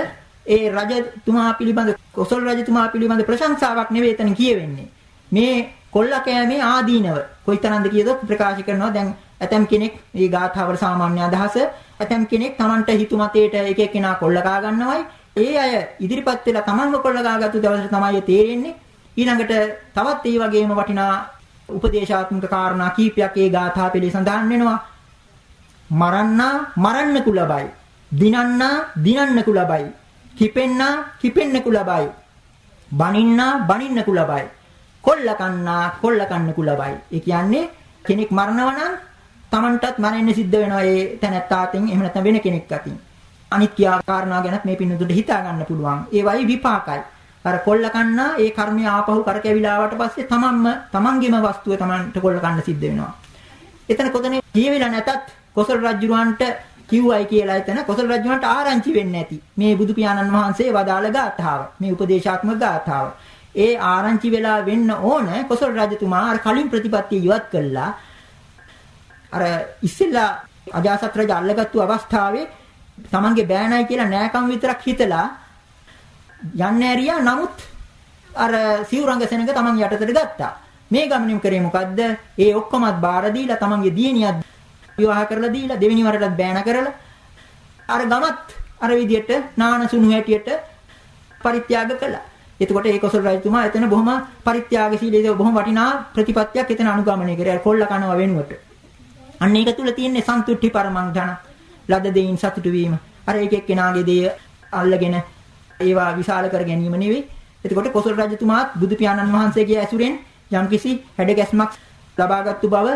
ඒ රජතුමා පිළිබඳ කොසල් රජතුමා පිළිබඳ ප්‍රශංසාවක් නෙවෙයි එතන කියවෙන්නේ. මේ කොල්ල කෑමේ ආදීනව කොයිතරම්ද කියදොත් ප්‍රකාශ කරනවා දැන් ඇතම් කෙනෙක් මේ ගාථාවල සාමාන්‍ය අදහස ඇතම් කෙනෙක් Tamanට හිතුමතේට එක එක්කෙනා කොල්ල කා ගන්නවයි ඒ අය ඉදිරිපත් වෙලා Tamanව කොල්ල කාගත්තු දවසට තමයි තේරෙන්නේ ඊළඟට තවත් ඒ වගේම වටිනා උපදේශාත්මක කාරණා කීපයක් ඒ ගාථා පිළි සඳහන් වෙනවා. මරන්නා මරන්නකු ලබයි. දිනන්නා දිනන්නකු ලබයි. කිපෙන්නා කිපෙන්නකු ලබයි. බනින්නා බනින්නකු ලබයි. කොල්ල කන්නා කොල්ල කන්නකු ලබයි. ඒ කියන්නේ කෙනෙක් මරනවා නම් Tamanටත් මරෙන්න සිද්ධ වෙනවා ඒ තැනැත්තාටින් එහෙම නැත්නම් වෙන කෙනෙක් අතින්. අනිත් කියා කාරණා ගැනත් මේ පින්නතුන්ට හිතා ගන්න පුළුවන්. ඒවයි විපාකයි. අර කොල්ල කන්නා ඒ කර්මය ආපහු කරකැවිලාවට පස්සේ තමන්ම තමන්ගේම වස්තුව තමන්ට කොල්ල කන්න සිද්ධ වෙනවා. එතන කොතන කියවිලා නැතත් කොසල් රජුරවන්ට කිව්වයි කියලා එතන කොසල් රජුන්ට ආරංචි වෙන්නේ නැති මේ බුදු පියාණන් වහන්සේ වදාළ ගාථාව මේ උපදේශාත්මක ගාථාව ඒ ආරංචි වෙලා වෙන්න ඕන කොසල් රජතුමා අර කලින් ප්‍රතිපත්තිය ඉවත් කළා අර ඉස්සෙල්ලා අජාසත් රජ අල්ලගත්තු අවස්ථාවේ තමන්ගේ බෑනයි කියලා නෑකම් විතරක් හිතලා යන්න ඇරියා නමුත් අර සිවුරංග සෙනඟ තමන් යටතට ගත්තා. මේ ගමනින් කරේ මොකද්ද? ඒ ඔක්කොමත් බාර දීලා තමන්ගේ දියණියත් විවාහ කරලා දීලා දෙවෙනි වරටත් බෑන කරලා අර ගමත් අර විදියට නාන සුණු හැටියට පරිත්‍යාග කළා. එතකොට ඒ කොසල් රජතුමා එතන බොහොම පරිත්‍යාගශීලී බොහොම වටිනා ප්‍රතිපත්තියක් එතන අනුගමනය කරේ. අර කොල්ල කනවා වෙනුවට. අන්න ඒක තුල තියෙන්නේ සන්තුට්ටි පරමං ධන. ලද දෙයින් සතුටු වීම. අර එක එක්කෙනාගේ දේ අල්ලගෙන ඒවා විශාල කර ගැනීම නෙවෙයි. එතකොට කොසල් රජතුමාත් බුදු පියාණන් වහන්සේගේ ඇසුරෙන් යම්කිසි හැඩගැස්මක් ලබාගත්තු බව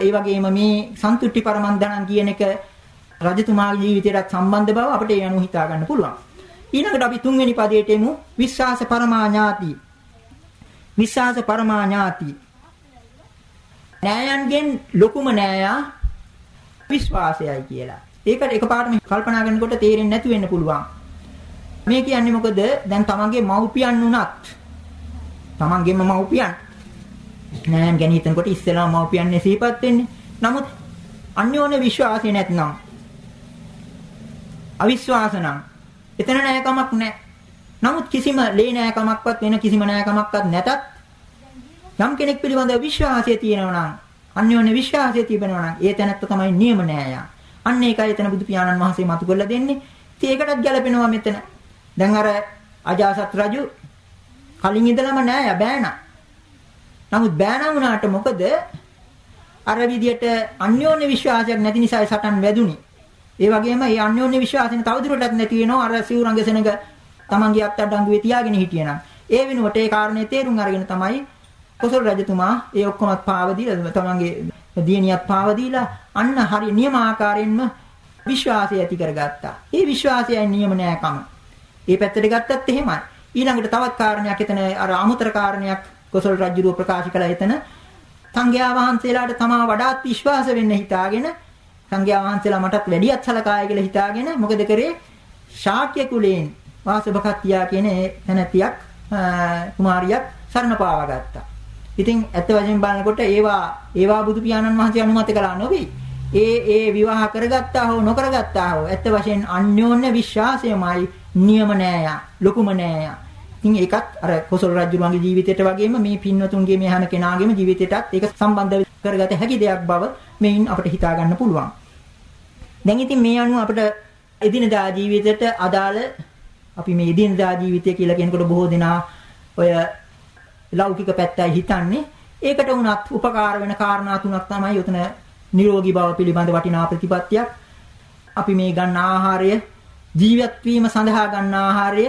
ඒ වගේම මේ සන්තුට්ටි පරමං ධනං කියන එක රජතුමාගේ ජීවිතයටත් සම්බන්ධ බව අපිට ඒ අනුව හිතා ගන්න පුළුවන්. ඊළඟට අපි තුන්වෙනි පදයට එමු විශ්වාස පරමාඥාති. විශ්වාස පරමාඥාති. නෑයන්ගෙන් ලොකුම නෑයා විශ්වාසයයි කියලා. ඒකට එකපාරටම කල්පනා කරනකොට තේරෙන්නේ නැති වෙන්න පුළුවන්. මේ කියන්නේ මොකද? දැන් තමන්ගේ මව්පියන් උනත් තමන්ගේම මව්පියන් නෑයන් ගැන හිතනකොට ඉස්සෙල්ලාම මව්පියන්නේ සිහිපත් වෙන්නේ. නමුත් අන්‍යෝන්‍ය විශ්වාසය නැත්නම් අවිශ්වාස නම් එතන නෑකමක් නෑ. නමුත් කිසිම ලේ නෑකමක්වත් වෙන කිසිම නෑකමක්වත් නැතත් යම් කෙනෙක් පිළිබඳව විශ්වාසය තියෙනවා නම් අන්‍යෝන්‍ය විශ්වාසය තිබෙනවා නම් ඒ තැනත්ත තමයි නියම නෑයා. අන්න ඒකයි එතන බුදු පියාණන් වහන්සේ මතු කරලා දෙන්නේ. ඉතින් ඒකටත් ගැලපෙනවා මෙතන. දැන් අර අජාසත් රජු කලින් ඉඳලම නෑයා බෑනා. නමුත් බෑනා වුණාට මොකද අර විදියට අන්‍යෝන්‍ය විශ්වාසයක් නැති නිසා සටන් වැදුනේ. ඒ වගේම මේ අන්‍යෝන්‍ය විශ්වාසයෙන් තවදුරටත් නැති වෙනවා අර සිවුරංග සෙනඟ තමන්ගේ අත්අඩංගුවේ තියාගෙන හිටියනම්. ඒ වෙනුවට ඒ කාරණේ තේරුම් අරගෙන තමයි කොසල් රජතුමා ඒ ඔක්කොමත් පාව දීලා තමන්ගේ දියණියත් පාව දීලා අන්න හරි නියම ආකාරයෙන්ම විශ්වාසය ඇති කරගත්තා. ඒ විශ්වාසයයි නියම නෑකම. ඒ පැත්තට ගත්තත් එහෙමයි. ඊළඟට තවත් කාරණයක් එතන අර අමුතර කාරණයක් කොසල් රජුරුව ප්‍රකාශ කළා එතන සංඝයා වහන්සේලාට තමා වඩාත් විශ්වාස වෙන්න හිතාගෙන සංඝයා වහන්සේලා මටත් වැඩියත් සලකාය කියලා හිතාගෙන මොකද කරේ ශාක්‍ය කුලයෙන් වාසභකත්තියා කියන ඒ තැනැතියක් කුමාරියක් සරණ පාවා ගත්තා. ඉතින් ඇත්ත වශයෙන් බලනකොට ඒවා ඒවා බුදු පියාණන් වහන්සේ අනුමත කළා නොවේ. ඒ ඒ විවාහ කරගත්තා හෝ නොකරගත්තා හෝ ඇත්ත වශයෙන් අන්‍යෝන්‍ය විශ්වාසයමයි නියම නෑයා ලොකුම නෑයා. ඉතින් ඒකත් අර කොසල් රජුගේ ජීවිතයට වගේම මේ පින්වතුන්ගේ මේ හැම කෙනාගේම ජීවිතයටත් ඒක සම්බන්ධ කරගත හැකි දෙයක් බව මෙයින් අපිට හිතා ගන්න පුළුවන්. දැන් ඉතින් මේ අනුව අපිට එදිනදා ජීවිතයට අදාළ අපි මේ එදිනදා ජීවිතය කියලා කියනකොට බොහෝ දෙනා ඔය ලෞකික පැත්තයි හිතන්නේ. ඒකට උනත් උපකාර වෙන කාරණා තුනක් තමයි උතන නිරෝගී බව පිළිබඳ වටිනා ප්‍රතිපත්තියක්. අපි මේ ගන්න ආහාරය ජීවත් වීම සඳහා ගන්න ආහාරය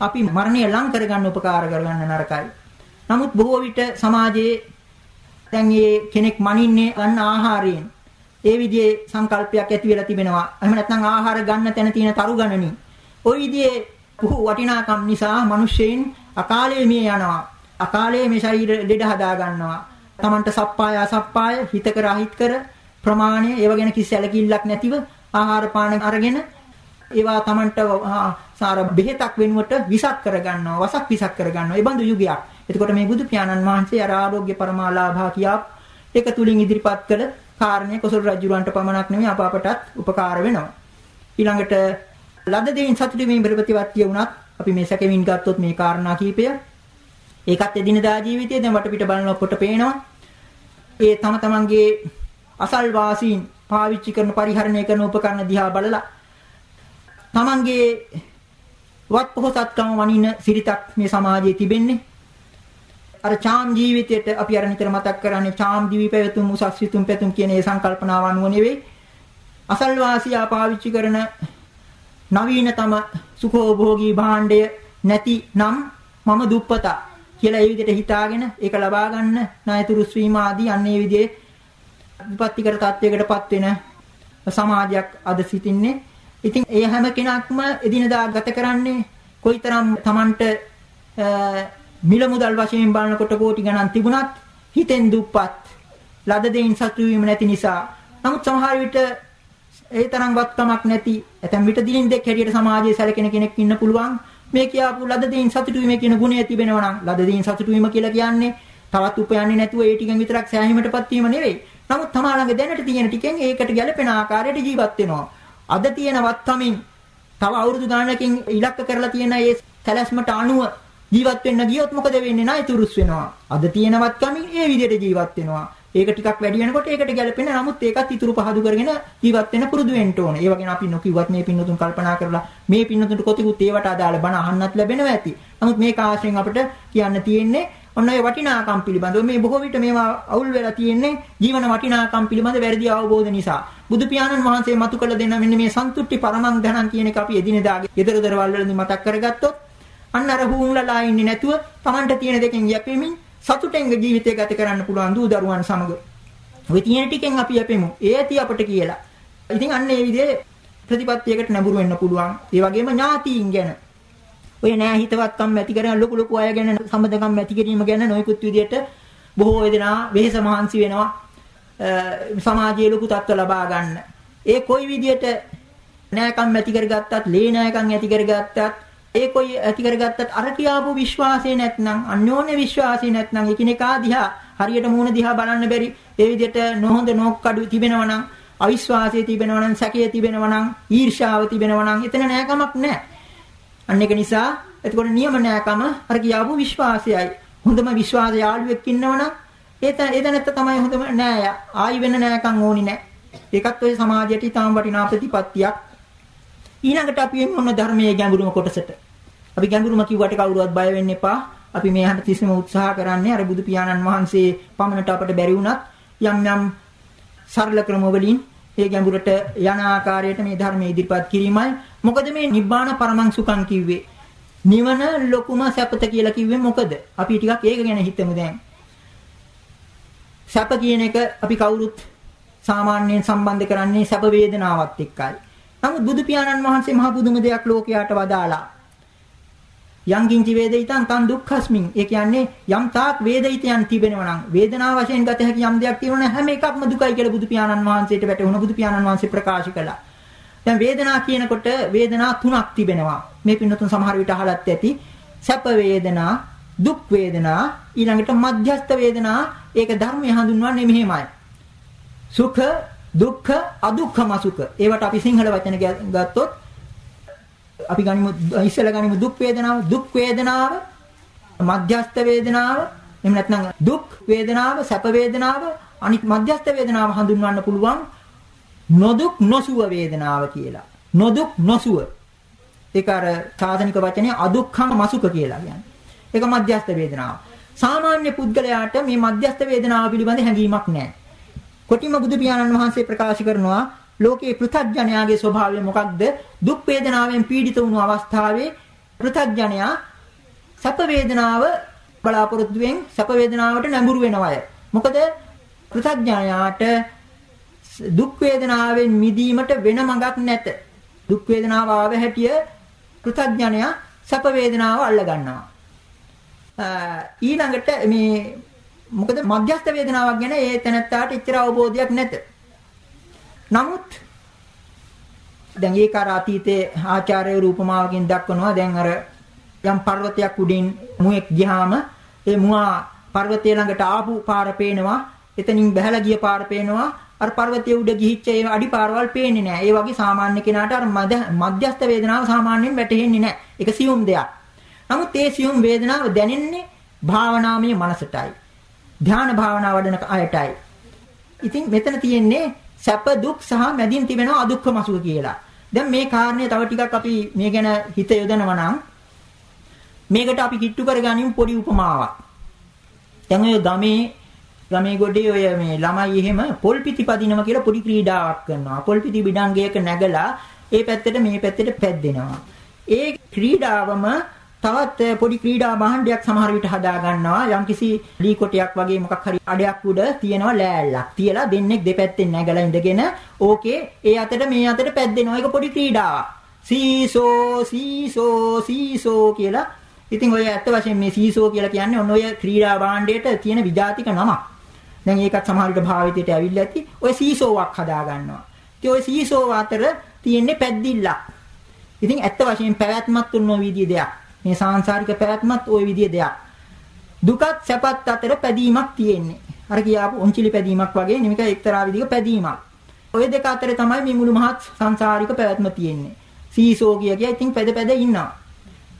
අපි මරණය ලං කරගන්න උපකාර කරගන්න නරකයි. නමුත් බොහෝ විට සමාජයේ දැන් මේ කෙනෙක් මනින්නේ ගන්න ආහාරයෙන් ඒ විදිහේ සංකල්පයක් ඇති වෙලා තිබෙනවා. එහෙම නැත්නම් ආහාර ගන්න තැන තියෙන තරු ගණනින්. ওই විදිහේ පුහු වටිනාකම් නිසා මිනිස්සෙයින් අකාලයේ මිය යනවා. අකාලයේ මේ ශරීර ලෙඩ හදා ගන්නවා. Tamanට සප්පාය අසප්පාය හිත කර අහිත කර ප්‍රමාණය ඒව ගැන කිසි සැලකිල්ලක් නැතිව ආහාර පාන අරගෙන ඒවා Tamanට සාර බෙහෙතක් වෙනුවට විසක් කර ගන්නවා. වසක් විසක් කර ගන්නවා. ඒ බඳු යුගයක්. එතකොට මේ බුදු පියාණන් වහන්සේ අර ආරෝග්‍ය පරමාලාභා කියා ඒක තුලින් ඉදිරිපත් කළ කාරණේ කොසල් රජුරවන්ට පමණක් නෙමෙයි අප අපටත් උපකාර වෙනවා. ඊළඟට ලද දෙයින් සතුටු වීම ප්‍රතිපත්තිය වුණත් අපි මේ සැකෙමින් ගත්තොත් මේ කාරණා කීපය ඒකත් එදිනදා ජීවිතයේ දැන් වටපිට බලනකොට පේනවා. ඒ තම තමන්ගේ අසල්වාසීන් පාවිච්චි කරන පරිහරණය කරන උපකරණ දිහා බලලා තමන්ගේ වත් පොහසත්කම වනින සිරිතක් මේ සමාජයේ තිබෙන්නේ අර චාම් ජීවිතයට අපි අර නිතර මතක් කරන්නේ චාම් දිවි පැවතුම් උසස් සිතුම් පැතුම් කියන ඒ සංකල්පනාව අනුව නෙවෙයි අසල්වාසියා පාවිච්චි කරන නවීනතම සුඛෝභෝගී භාණ්ඩය නැති නම් මම දුප්පතා කියලා ඒ විදිහට හිතාගෙන ඒක ලබා ගන්න ණයතුරුස් වීම ආදී අන්නේ විදිහේ විපත්තිකර තත්වයකටපත් වෙන සමාජයක් අද සිටින්නේ. ඉතින් ඒ හැම කෙනාක්ම එදිනදා ගත කරන්නේ කොයිතරම් Tamanට මිල මුදල් වශයෙන් බලනකොට කෝටි ගණන් තිබුණත් හිතෙන් දුප්පත් ලද දෙයින් සතුටු වීම නැති නිසා. නමුත් සමහර විට ඒ තරම් වත්කමක් නැති ඇතැම් විට දිනින් දෙක හැටියට සමාජයේ සැලකෙන කෙනෙක් ඉන්න පුළුවන්. මේ කියාපු ලද දෙයින් සතුටු වීම කියන ගුණය තිබෙනවා නම් ලද දෙයින් සතුටු වීම කියලා කියන්නේ තවත් උපයන්නේ නැතුව ඒ ටිකෙන් විතරක් සෑහීමටපත් වීම නෙවෙයි. නමුත් තමා ළඟ දැනට තියෙන ටිකෙන් ඒකට ගැළපෙන ආකාරයට ජීවත් වෙනවා. අද තියෙන වත්කමින් තව අවුරුදු ගානකින් ඉලක්ක කරලා තියෙන ඒ සැලැස්මට අනුව ජීවත් වෙන්න ගියොත් මොකද වෙන්නේ? ණයතුරුස් වෙනවා. අද තියෙන වත්කමින් ඒ විදිහට ජීවත් වෙනවා. ඒක ටිකක් වැඩි වෙනකොට ඒකට ගැළපෙන නමුත් ඒකත් ඉතුරු පහදු කරගෙන ජීවත් වෙන්න පුරුදු වෙන්න ඕනේ. ඒ වගේම අපි නොකියුවත් මේ පින්නතුන් කල්පනා කරලා මේ පින්නතුන්ට කොතිකුත් ඒවට අදාළ බණ අහන්නත් ලැබෙනවා ඇති. නමුත් මේක ආශ්‍රයෙන් අපිට කියන්න තියෙන්නේ ඔන්න ඔය වටිනාකම් පිළිබඳව මේ බොහෝ විට මේවා අවුල් වෙලා තියෙන්නේ ජීවන වටිනාකම් පිළිබඳ වැරදි අවබෝධ නිසා. බුදු පියාණන් වහන්සේ මතු කළ දෙන්න මෙන්න මේ සන්තුට්ටි පරමං ධනං කියන එක අපි එදිනෙදාගේ ඊතර දරවල් වලදී මතක් කරගත්තොත් අන්න අර හුම්ලලා ඉන්නේ නැතුව Tamanට තියෙන දෙකෙන් යැපෙමින් සතුටෙන් ජීවිතය ගත කරන්න පුළුවන් දූ දරුවන් සමග. ওই තියෙන ටිකෙන් අපි යැපෙමු. ඒ ඇති අපට කියලා. ඉතින් අන්න ඒ විදිහේ ප්‍රතිපත්තියකට නැඹුරු වෙන්න පුළුවන්. ඒ වගේම ඥාතීන් ගැන ඔය නෑ හිතවත්කම් ඇති කරන ලොකු ලොකු අය ගැන සම්බන්ධකම් ඇති කිරීම ගැන නොයෙකුත් විදියට බොහෝ වේදනා වෙහෙස මහන්සි වෙනවා සමාජයේ ලොකු තත්ත්ව ලබා ගන්න. ඒ කොයි විදියට නෑකම් ඇති කරගත්තත්, ලේ නෑකම් ඇති කරගත්තත්, ඒ කොයි ඇති කරගත්තත් අර කියාපු විශ්වාසය නැත්නම්, අන්‍යෝන්‍ය විශ්වාසය නැත්නම් එකිනෙකා දිහා හරියට මූණ දිහා බලන්න බැරි ඒ විදියට නොහොඳ නොක්කඩු තිබෙනවා නම්, අවිශ්වාසය තිබෙනවා නම්, සැකය තිබෙනවා නම්, ඊර්ෂාව තිබෙනවා නම් එතන නෑකමක් නෑ. අන්න ඒක නිසා එතකොට නියම නෑකම අර කියාපු විශ්වාසයයි. හොඳම විශ්වාස යාළුවෙක් ඉන්නවනම් ඒ එතනත්ත තමයි හොඳම නෑය. ආයි වෙන නෑකම් ඕනි නෑ. ඒකත් ඔය සමාජයට ඊටාම් වටිනා ප්‍රතිපත්තියක්. ඊළඟට අපි මොන ධර්මයේ ගැඹුරුම කොටසට. අපි ගැඹුරුම කිව්වට කවුරුවත් බය වෙන්න එපා. අපි මේ හැම තිස්සෙම උත්සාහ කරන්නේ අර බුදු පියාණන් වහන්සේ පමණට අපට බැරි වුණත් යම් යම් සරල ක්‍රම වලින් ඒ ගැඹුරට යන ආකාරයට මේ ධර්මයේ ඉදිරිපත් කිරීමයි. මොකද මේ නිබ්බාන පරමං සුඛං කිව්වේ. නිවන ලොකුම සැපත කියලා කිව්වේ මොකද? අපි ටිකක් ඒක ගැන හිතමු දැන්. සැප කියන එක අපි කවුරුත් සාමාන්‍යයෙන් සම්බන්ධ කරන්නේ සැප වේදනාවත් එක්කයි. නමුත් බුදු පියාණන් වහන්සේ මහ පුදුම දෙයක් ලෝකයට වදාලා. යං කිංචි වේදිතං තං දුක්ඛස්මින් ඒ කියන්නේ යම් තාක් වේදිතයන් තිබෙනවා නම් වේදනාව වශයෙන් ගත හැකි යම් දෙයක් තියෙනවා නම් හැම එකක්ම දුකයි කියලා බුදු පියාණන් වහන්සේට වැටහුණ බුදු පියාණන් වහන්සේ ප්‍රකාශ කළා. දැන් වේදනා කියනකොට වේදනා තුනක් තිබෙනවා. මේ පින්නතුන් සමහර විට අහලත් ඇති. සැප වේදනා, දුක් වේදනා, ඊළඟට මධ්‍යස්ථ වේදනා. ඒක ධර්මයේ හඳුන්වන්නේ මෙහෙමයි. සුඛ, දුක්ඛ, අදුක්ඛම සුඛ. ඒවට අපි සිංහල වචන ගත්තොත් අපි ගනිමු ඉස්සෙල්ලා ගනිමු දුක් වේදනාව. දුක් වේදනාව මධ්‍යස්ථ වේදනාව එහෙම නැත්නම් දුක් වේදනාව සැප වේදනාව අනිත් මධ්‍යස්ථ වේදනාව හඳුන්වන්න පුළුවන් නොදුක් නොසුව වේදනාව කියලා. නොදුක් නොසුව. ඒක අර සාධනික වචනේ අදුක්ඛම මසුක කියලා කියන්නේ. ඒක මධ්‍යස්ථ වේදනාව. සාමාන්‍ය පුද්ගලයාට මේ මධ්‍යස්ථ වේදනාව පිළිබඳ හැඟීමක් නැහැ. කොටිම බුදු පියාණන් වහන්සේ ප්‍රකාශ කරනවා ලෝකේ පෘථග්ජනයාගේ ස්වභාවය මොකක්ද? දුක් වේදනාවෙන් පීඩිත වුණු අවස්ථාවේ පෘථග්ජනයා සැප වේදනාව බලාපොරොත්තුෙන් සැප වේදනාවට නැඹුරු වෙනවය. මොකද පෘථග්ජනයාට දුක් වේදනාවෙන් මිදීමට වෙන මඟක් නැත. දුක් වේදනාව ආව හැටිය පෘථග්ජනයා සැප වේදනාව අල්ල ගන්නවා. ඊළඟට මේ මොකද මධ්‍යස්ථ වේදනාවක් ගැන ඒ තැනත්තාට එච්චර අවබෝධයක් නැත. නමුත් දැන් ඒක අර අතීතයේ ආචාර්ය රූපමාවකින් දක්වනවා දැන් අර යම් පර්වතයක් උඩින් මුවෙක් ගියාම ඒ මුවා පර්වතය ළඟට ආපු පාර පේනවා එතනින් බහැලා ගිය පාර පේනවා අර පර්වතයේ උඩ ගිහිච්ච ඒ අඩිපාරවල් පේන්නේ නැහැ. ඒ වගේ සාමාන්‍ය කෙනාට අර මධ්‍යස්ථ වේදනාව සාමාන්‍යයෙන් වැටහෙන්නේ නැහැ. ඒක සියුම් දෙයක්. නමුත් ඒ සියුම් වේදනාව දැනෙන්නේ භාවනාමය මනසටයි. ධ්‍යාන භාවනා වඩන අයටයි. ඉතින් මෙතන තියෙන්නේ සැප දුක් සහ මැදින් තිබෙනවා අදුක්ඛම සුඛ කියලා. දැන් මේ කාරණේ තව ටිකක් අපි මේ ගැන හිත යොදනවා නම් මේකට අපි කිට්ටු කරගනිමු පොඩි උපමාවක්. දැන් ඔය ගමේ ගමේ ගොඩේ ඔය මේ ළමයි එහෙම පොල් පිටි පදිනවා කියලා පොඩි ක්‍රීඩාවක් කරනවා. පොල් පිටි බිඩංගයක නැගලා ඒ පැත්තට මේ පැත්තට පැද්දෙනවා. ඒ ක්‍රීඩාවම තවත් පොඩි ක්‍රීඩා භාණ්ඩයක් සමහර විට හදා ගන්නවා යම්කිසි ලී කොටයක් වගේ මොකක් හරි අඩයක් උඩ තියෙනවා ලෑල්ලක්. තියලා දෙන්නෙක් දෙපැත්තෙන් නැගලා ඉඳගෙන ඕකේ ඒ අතට මේ අතට පැද්දෙනවා. ඒක පොඩි ක්‍රීඩාවක්. සීසෝ සීසෝ සීසෝ කියලා. ඉතින් ඔය ඇත්ත වශයෙන් මේ සීසෝ කියලා කියන්නේ ඔන්න ඔය ක්‍රීඩා භාණ්ඩයට තියෙන විජාතික නමක්. දැන් ඒකත් සමහර විට භාවිතයට ඇවිල්ලා ඇති. ඔය සීසෝවක් හදා ගන්නවා. ඉතින් ඔය සීසෝ අතර තියෙන්නේ පැද්දිල්ලක්. ඉතින් ඇත්ත වශයෙන් පැවැත්මත් උන්නෝ විදිය දෙයක්. මේ සාංශාරික පැවැත්මත් ওই විදිහේ දෙයක්. දුකත් සැපත් අතර පැදීමක් තියෙන්නේ. අර කියාපු උන්චිලි පැදීමක් වගේ නෙමෙයික එක්තරා විදිහක පැදීමක්. ওই දෙක අතරේ තමයි මේ මුළු මහත් සංසාරික පැවැත්ම තියෙන්නේ. සීසෝ කිය කිය ඉතින් පැද පැද ඉන්නවා.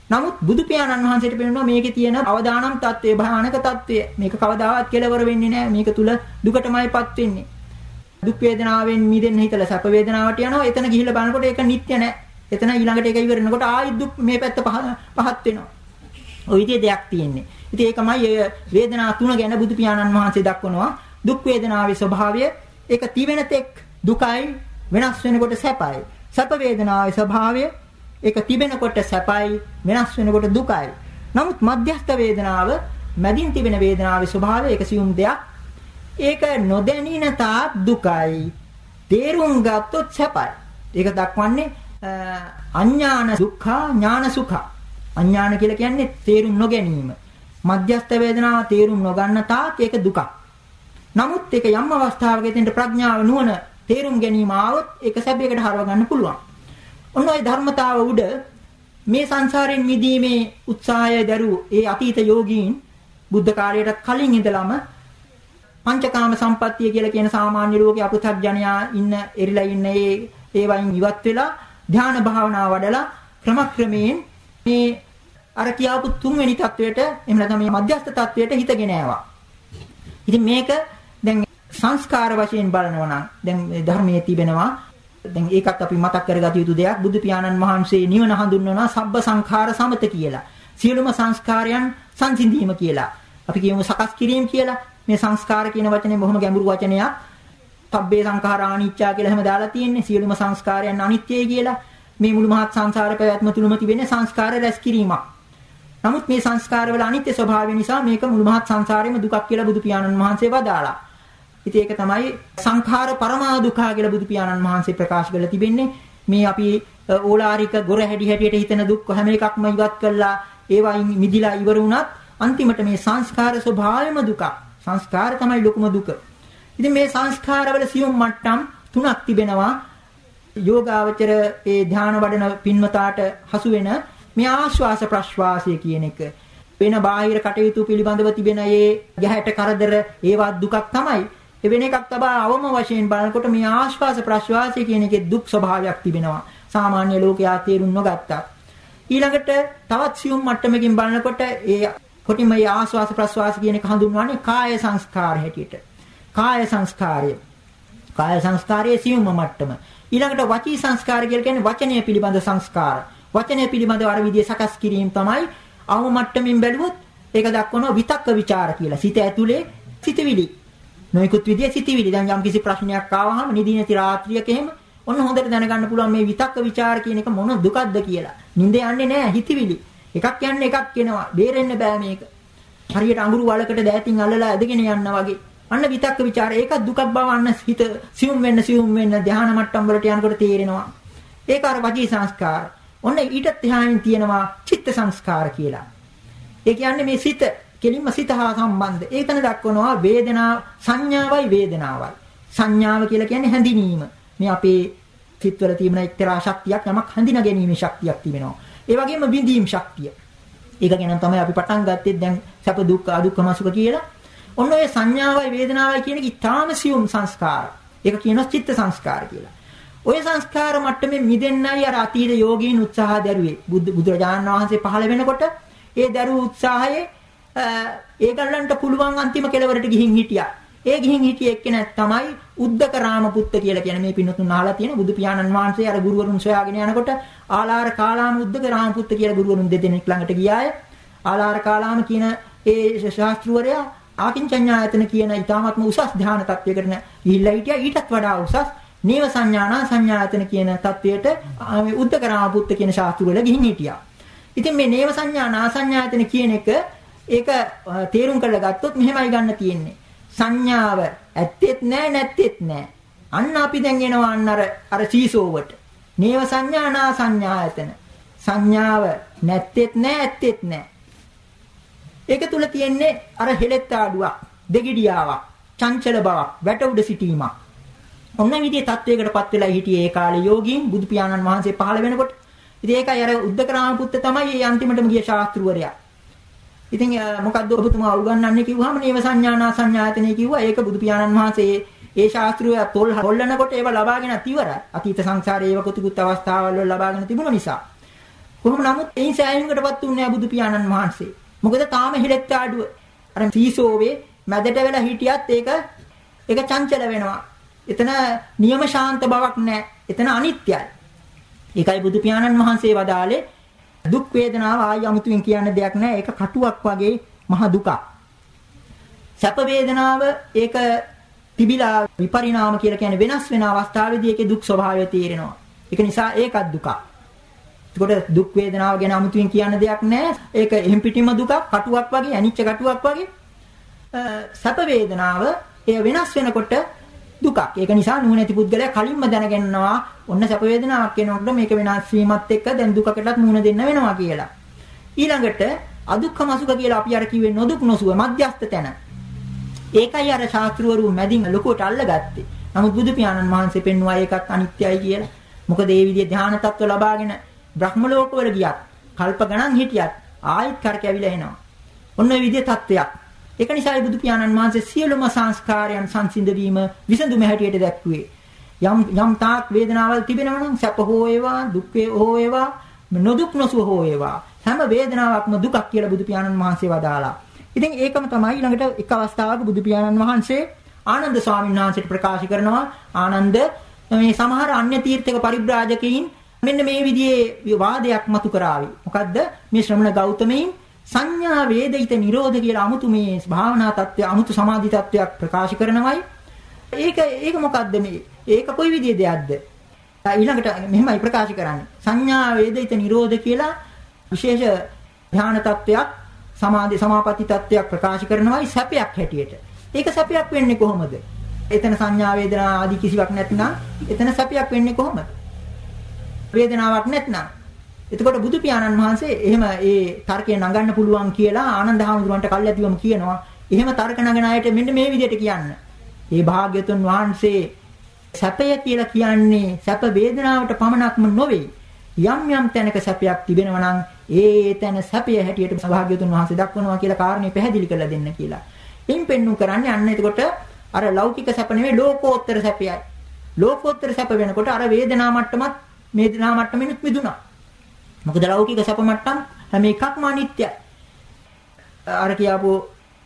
නමුත් බුදු පියාණන් වහන්සේට පෙන්වනවා මේකේ තියෙන අවදානම් తත්වයේ භයානක తත්වයේ මේක කවදාවත් කෙලවර වෙන්නේ නැහැ. මේක තුල දුකටමයිපත් වෙන්නේ. දුක් වේදනාවෙන් මිදෙන්න හිතලා සැප වේදනාවට යනවා. එතන ගිහිල්ලා බලනකොට ඒක නිට්ටය නැහැ. එතන ඊළඟට ඒක ඉවර වෙනකොට ආයෙත් දුක් මේ පැත්ත පහත් වෙනවා. ওই විදිහේ දෙයක් තියෙන්නේ. ඉතින් ඒකමයි වේදනා තුන ගැන බුදු පියාණන් වහන්සේ දක්වනවා. දුක් වේදනාවේ ස්වභාවය ඒක තිවෙන තෙක් දුකයි වෙනස් වෙනකොට සැපයි. සැප වේදනාවේ ස්වභාවය ඒක තිබෙනකොට සැපයි වෙනස් වෙනකොට දුකයි. නමුත් මධ්‍යස්ථ වේදනාව මැදින් තිබෙන වේදනාවේ ස්වභාවය ඒක සියුම් දෙයක්. ඒක නොදැනින තාක් දුකයි. තේරුම් ගත්තොත් සැපයි. ඒක දක්වන්නේ අඥාන දුක්ඛ ඥාන සුඛ. අඥාන කියලා කියන්නේ තේරුම් නොගැනීම. මධ්‍යස්ථ වේදනාව තේරුම් නොගන්න තාක් ඒක දුකක්. නමුත් ඒක යම් අවස්ථාවක එතෙන්ට ප්‍රඥාව නුවණ තේරුම් ගැනීම ආවොත් ඒක සැබයකට හරව ගන්න පුළුවන්. ඔන්න ඔය ධර්මතාව උඩ මේ සංසාරයෙන් මිදීමේ උත්සාහය දරූ ඒ අතීත යෝගීන් බුද්ධ කාලයට කලින් ඉඳලම පංචකාම සම්පත්තිය කියලා කියන සාමාන්‍ය ලෝකේ අපෘථග්ජනයා ඉන්න එරිලා ඉන්න ඒ ඒ වයින් ඉවත් වෙලා ධ්‍යාන භාවනා වඩලා ක්‍රමක්‍රමයෙන් මේ අර කියාපු තුන්වෙනි தത്വයට එහෙම නැත්නම් මේ මධ්‍යස්ථ தത്വයට හිතගෙන ආවා. ඉතින් මේක දැන් සංස්කාර වශයෙන් බලනවා නම් දැන් ධර්මයේ තිබෙනවා දැන් ඒකත් අපි මතක් කරගත යුතු දෙයක් බුදු පියාණන් වහන්සේ නිවන හඳුන්වනවා සබ්බ සංඛාර සමත කියලා. සියලුම සංස්කාරයන් සංසිඳීම කියලා. අපි කියමු සකස් කිරීම කියලා. මේ සංස්කාර කියන වචනේ බොහොම ගැඹුරු වචනයක්. තබ්බේ සංඛාරා අනිච්චා කියලා හැම දාලා තියෙන්නේ. සියලුම සංස්කාරයන් අනිත්‍යයි කියලා. මේ මුළු මහත් සංසාර පැවැත්ම තුලම තිබෙන සංස්කාර රැස් කිරීමක්. නමුත් මේ සංස්කාරවල අනිත්‍ය ස්වභාවය නිසා මේක මුළු මහත් සංසාරෙම දුකක් කියලා බුදු පියාණන් වහන්සේ වදාලා. ඉතින් ඒක තමයි සංඛාර පරමා දුකා කියලා බුදු පියාණන් වහන්සේ ප්‍රකාශ කරලා තිබෙන්නේ. මේ අපි ඕලාරික ගොර හැඩි හැටියට හිතන දුක් හැම එකක්ම ඉවත් කළා ඒවයින් මිදිලා ඉවර වුණත් අන්තිමට මේ සංස්කාර ස්වභාවයම දුක. සංස්කාර තමයි ලොකුම දුක. ඉතින් මේ සංස්කාරවල සියුම් මට්ටම් තුනක් තිබෙනවා. යෝගාවචර ඒ ධානය වඩන පින්වතාට හසු වෙන මේ ආශ්වාස ප්‍රශ්වාසය කියන එක වෙන බාහිර කටයුතු පිළිබඳව තිබෙන ඒ ගැහැට කරදර ඒවත් දුකක් තමයි. ඒ වෙන එකක් තබා අවම වශයෙන් බලනකොට මේ ආශ්වාස ප්‍රශ්වාසය කියන එකේ දුක් ස්වභාවයක් තිබෙනවා. සාමාන්‍ය ලෝකයා තේරුම් නොගත්තා. ඊළඟට තවත් සියුම් මට්ටමකින් බලනකොට ඒ කොටිම මේ ආශ්වාස ප්‍රශ්වාස කියන එක හඳුන්වන්නේ කාය සංස්කාර හැටියට. කාය සංස්කාරය. කාය සංස්කාරයේ සියුම්ම මට්ටම. ඊළඟට වචී සංස්කාර කියලා කියන්නේ වචනය පිළිබඳ සංස්කාර. වචනය පිළිබඳව අර විදිය සකස් කිරීම තමයි අවම මට්ටමින් බැලුවොත් ඒක දක්වනවා විතක්ක ਵਿਚාර කියලා. සිත ඇතුලේ සිතවිලි. නොයෙකුත් විදිය සිතවිලි. දැන් යම්කිසි ප්‍රශ්නයක් ආවහම නිදි නැති රාත්‍රියක එහෙම ඔන්න හොඳට දැනගන්න පුළුවන් මේ විතක්ක ਵਿਚාර කියන එක මොන දුකක්ද කියලා. නිින්ද යන්නේ නැහැ හිතවිලි. එකක් යන්නේ එකක් එනවා. බේරෙන්න බෑ මේක. හරියට අඟුරු වලකට දෑතින් අල්ලලා ඇදගෙන යනවා වගේ. අන්න විතක්ක ਵਿਚාර ඒක දුකක් බව අන්න හිත සියුම් වෙන්න සියුම් වෙන්න ධානා මට්ටම් වලට යනකොට තේරෙනවා. ඒක අර වචී සංස්කාර. ඔන්න ඊටත් එහාමින් තියෙනවා චිත්ත සංස්කාර කියලා. ඒ කියන්නේ මේ සිත කෙලින්ම සිත හා සම්බන්ධ. ඒතන දක්වනවා වේදනා සංඥාවයි වේදනාවයි. සංඥාව කියලා කියන්නේ හැඳිනීම. මේ අපේ සිත්වල තියෙන එක්තරා ශක්තියක් යමක් හඳිනා ගැනීමේ ශක්තියක් තිබෙනවා. ඒ වගේම විඳීම් ශක්තිය. ඒක ගැන තමයි අපි පටන් ගත්තේ දැන් සැප දුක් අදුක්කම සුඛ කියලා. ඔන්න ඔය සංඥාවයි වේදනාවයි කියන එක ඊටාම සියුම් සංස්කාර. ඒක කියනවා චිත්ත සංස්කාර කියලා. ඔය සංස්කාර මට්ටමේ මිදෙන්නයි අර අතීත යෝගීන් උත්සාහ දරුවේ. බුදු බුදුරජාණන් වහන්සේ පහළ වෙනකොට ඒ දරුව උත්සාහයේ ඒගොල්ලන්ට පුළුවන් අන්තිම කෙලවරට ගිහින් හිටියා. ඒ ගිහින් හිටිය එක්කෙනෙක් තමයි උද්දක රාමපුත්ත කියලා කියන මේ පින්නතුන් අහලා තියෙන බුදු පියාණන් වහන්සේ අර ගුරුවරුන් සොයාගෙන යනකොට ආලාර කාලාම උද්දක රාමපුත්ත කියලා ගුරුවරුන් දෙදෙනෙක් ළඟට ගියාය. ආලාර කාලාම කියන ඒ ශාස්ත්‍රවරයා ආකින්චඤ්ඤායතන කියන ඊටාත්ම උසස් ධානා තත්වයකට ගිහිල්ලා හිටියා ඊටත් වඩා උසස් නේව සංඥානා සංඥායතන කියන තත්වයට මේ උද්දකරාමපුත්ත කියන ශාස්ත්‍රවල ගිහින් හිටියා. ඉතින් මේ නේව සංඥානා සංඥායතන කියන එක ඒක තේරුම් කරලා ගත්තොත් මෙහෙමයි ගන්න තියෙන්නේ. සංඥාව ඇත්තෙත් නැහැ නැත්තෙත් නැහැ. අන්න අපි දැන් එනවා අන්න අර අර සීසෝවට. නේව සංඥානා සංඥායතන. සංඥාව නැත්තෙත් නැහැ ඇත්තෙත් නැහැ. ඒක තුල තියෙන්නේ අර හෙලෙත් ආඩුවක්, දෙගිඩියාවක්, චංචල බවක්, වැට උඩ සිටීමක්. ඔන්න විදිහේ තත්වයකටපත් වෙලා හිටියේ ඒ කාලේ යෝගීන් බුදු පියාණන් වහන්සේ පහළ වෙනකොට. ඉතින් ඒකයි අර උද්දකරාම පුත්ත තමයි මේ අන්තිමටම ගිය ශාස්ත්‍රවරයා. ඉතින් මොකද්ද ඔබතුමා උගන්වන්නේ කිව්වහම නේව සංඥානා සංඥායතනෙ කිව්වා. ඒක බුදු පියාණන් වහන්සේ ඒ ශාස්ත්‍රීය තොල් හොල්ලනකොට ඒව ලබාගෙන ඉවරයි. අතීත සංසාරයේ ඒව කුතුකුත් අවස්ථාවල් වල ලබාගෙන තිබුණ නිසා. කොහොම නමුත් එයින් සෑහීමකටපත් උන්නේ බුදු පියාණන් වහන්සේ. මොකද තාම හිලෙත් ආඩුව. අර සීසෝවේ මැදට වෙලා හිටියත් ඒක ඒක චංචල වෙනවා. එතන නියම ශාන්ත බවක් නැහැ. එතන අනිත්‍යයි. ඒකයි බුදු පියාණන් වහන්සේ වදාලේ දුක් වේදනාව ආයි 아무තුවෙන් කියන්න දෙයක් නැහැ. ඒක කටුවක් වගේ මහ දුකක්. සැප වේදනාව ඒක තිබිලා විපරිණාම කියලා කියන්නේ වෙනස් වෙන අවස්ථාවේදී ඒකේ දුක් ස්වභාවය තේරෙනවා. ඒක නිසා ඒකත් දුකක්. එතකොට දුක් වේදනාව ගැන 아무තුවෙන් කියන්න දෙයක් නැහැ. ඒක එහෙම් පිටින්ම දුකක්, කටුවක් වගේ, අනිච්ච කටුවක් වගේ. සැප වේදනාව එය වෙනස් වෙනකොට දුකක්. ඒක නිසා නුවණැති පුද්ගලයා කලින්ම දැනගන්නවා ඔන්න සැප වේදනාවක් එනකොට මේක වෙනස් වීමත් එක්ක දැන් දුකකටත් මුහුණ දෙන්න වෙනවා කියලා. ඊළඟට අදුක්ඛම සුඛ කියලා අපි අර කිව්වේ නොදුක් නොසුව මධ්‍යස්ථ තැන. ඒකයි අර ශාස්ත්‍රවරු මැදින් ලොකුවට අල්ලගත්තේ. නමුත් බුදු පියාණන් වහන්සේ පෙන්වුවා ඒකත් අනිත්‍යයි කියලා. මොකද ඒ විදිහේ ධානා තත්ත්ව ලබාගෙන බ්‍රහ්ම ලෝකවල ගියත් කල්ප ගණන් හිටියත් ආයෙත් කරකැවිලා එනවා. ඔන්න ඔය විදිහේ තත්ත්වයක්. ඒක නිසායි බුදු පියාණන් වහන්සේ සියලුම සංස්කාරයන් සංසිඳ වීම විසඳුම හැටියට දැක්ුවේ. යම් යම් තාක් වේදනාවල් තිබෙනවා නම් සැප හෝ වේවා දුක් හෝ වේවා නොදුක් නොසුව හෝ වේවා හැම වේදනාවක්ම දුකක් කියලා බුදු පියාණන් වහන්සේ වදාලා. ඉතින් ඒකම තමයි ඊළඟට එක් අවස්ථාවක බුදු පියාණන් වහන්සේ ආනන්ද ස්වාමීන් වහන්සේට ප්‍රකාශ කරනවා ආනන්ද මේ සමහර අන්‍ය තීර්ථක පරිබ්‍රාජකයින් මෙන්න මේ විදිහේ වාදයක් මතු කරાવી. මොකද්ද? මේ ශ්‍රමණ ගෞතමයන් සංඥා වේදිත නිරෝධ කියලා 아무තු මේ භාවනා தත්ත්වය 아무තු සමාධි தත්ත්වයක් ප්‍රකාශ කරනවයි. ඒක ඒක මොකද්ද මේ? ඒක කොයි විදිහේ දෙයක්ද? ඊළඟට මෙහෙමයි ප්‍රකාශ කරන්නේ. සංඥා වේදිත නිරෝධ කියලා විශේෂ ධාන தත්ත්වයක් සමාධි සමාපatti தත්ත්වයක් ප්‍රකාශ කරනවයි සැපයක් හැටියට. ඒක සැපයක් වෙන්නේ කොහොමද? එතන සංඥා වේදනා ආදී කිසිවක් නැත්නම් එතන සැපයක් වෙන්නේ කොහොමද? වේදනාවක් නැත්නම් එතකොට බුදු පියාණන් වහන්සේ එහෙම ඒ තර්කය නගන්න පුළුවන් කියලා ආනන්ද හාමුදුරන්ට කල්ැතිවම කියනවා. එහෙම තර්ක නගන අයට මෙන්න මේ විදිහට කියන්න. ඒ භාග්‍යතුන් වහන්සේ සැපය කියලා කියන්නේ සැප වේදනාවට පමණක්ම නොවේ. යම් යම් තැනක සැපයක් තිබෙනවා නම් ඒ තැන සැපය හැටියට භාග්‍යතුන් වහන්සේ දක්වනවා කියලා කාරණේ පැහැදිලි කරලා දෙන්න කියලා. එයින් පෙන්වු කරන්නේ අන්න එතකොට අර ලෞකික සැප නෙවෙයි ලෝකෝත්තර සැපයයි. ලෝකෝත්තර සැප වෙනකොට අර වේදනා මට්ටමත් වේදනා මට්ටමිනුත් මිදුණා. මොකද ලෞකික සැප මට්ටම් හැම එකක්ම අනිත්‍යයි. අර කියාපු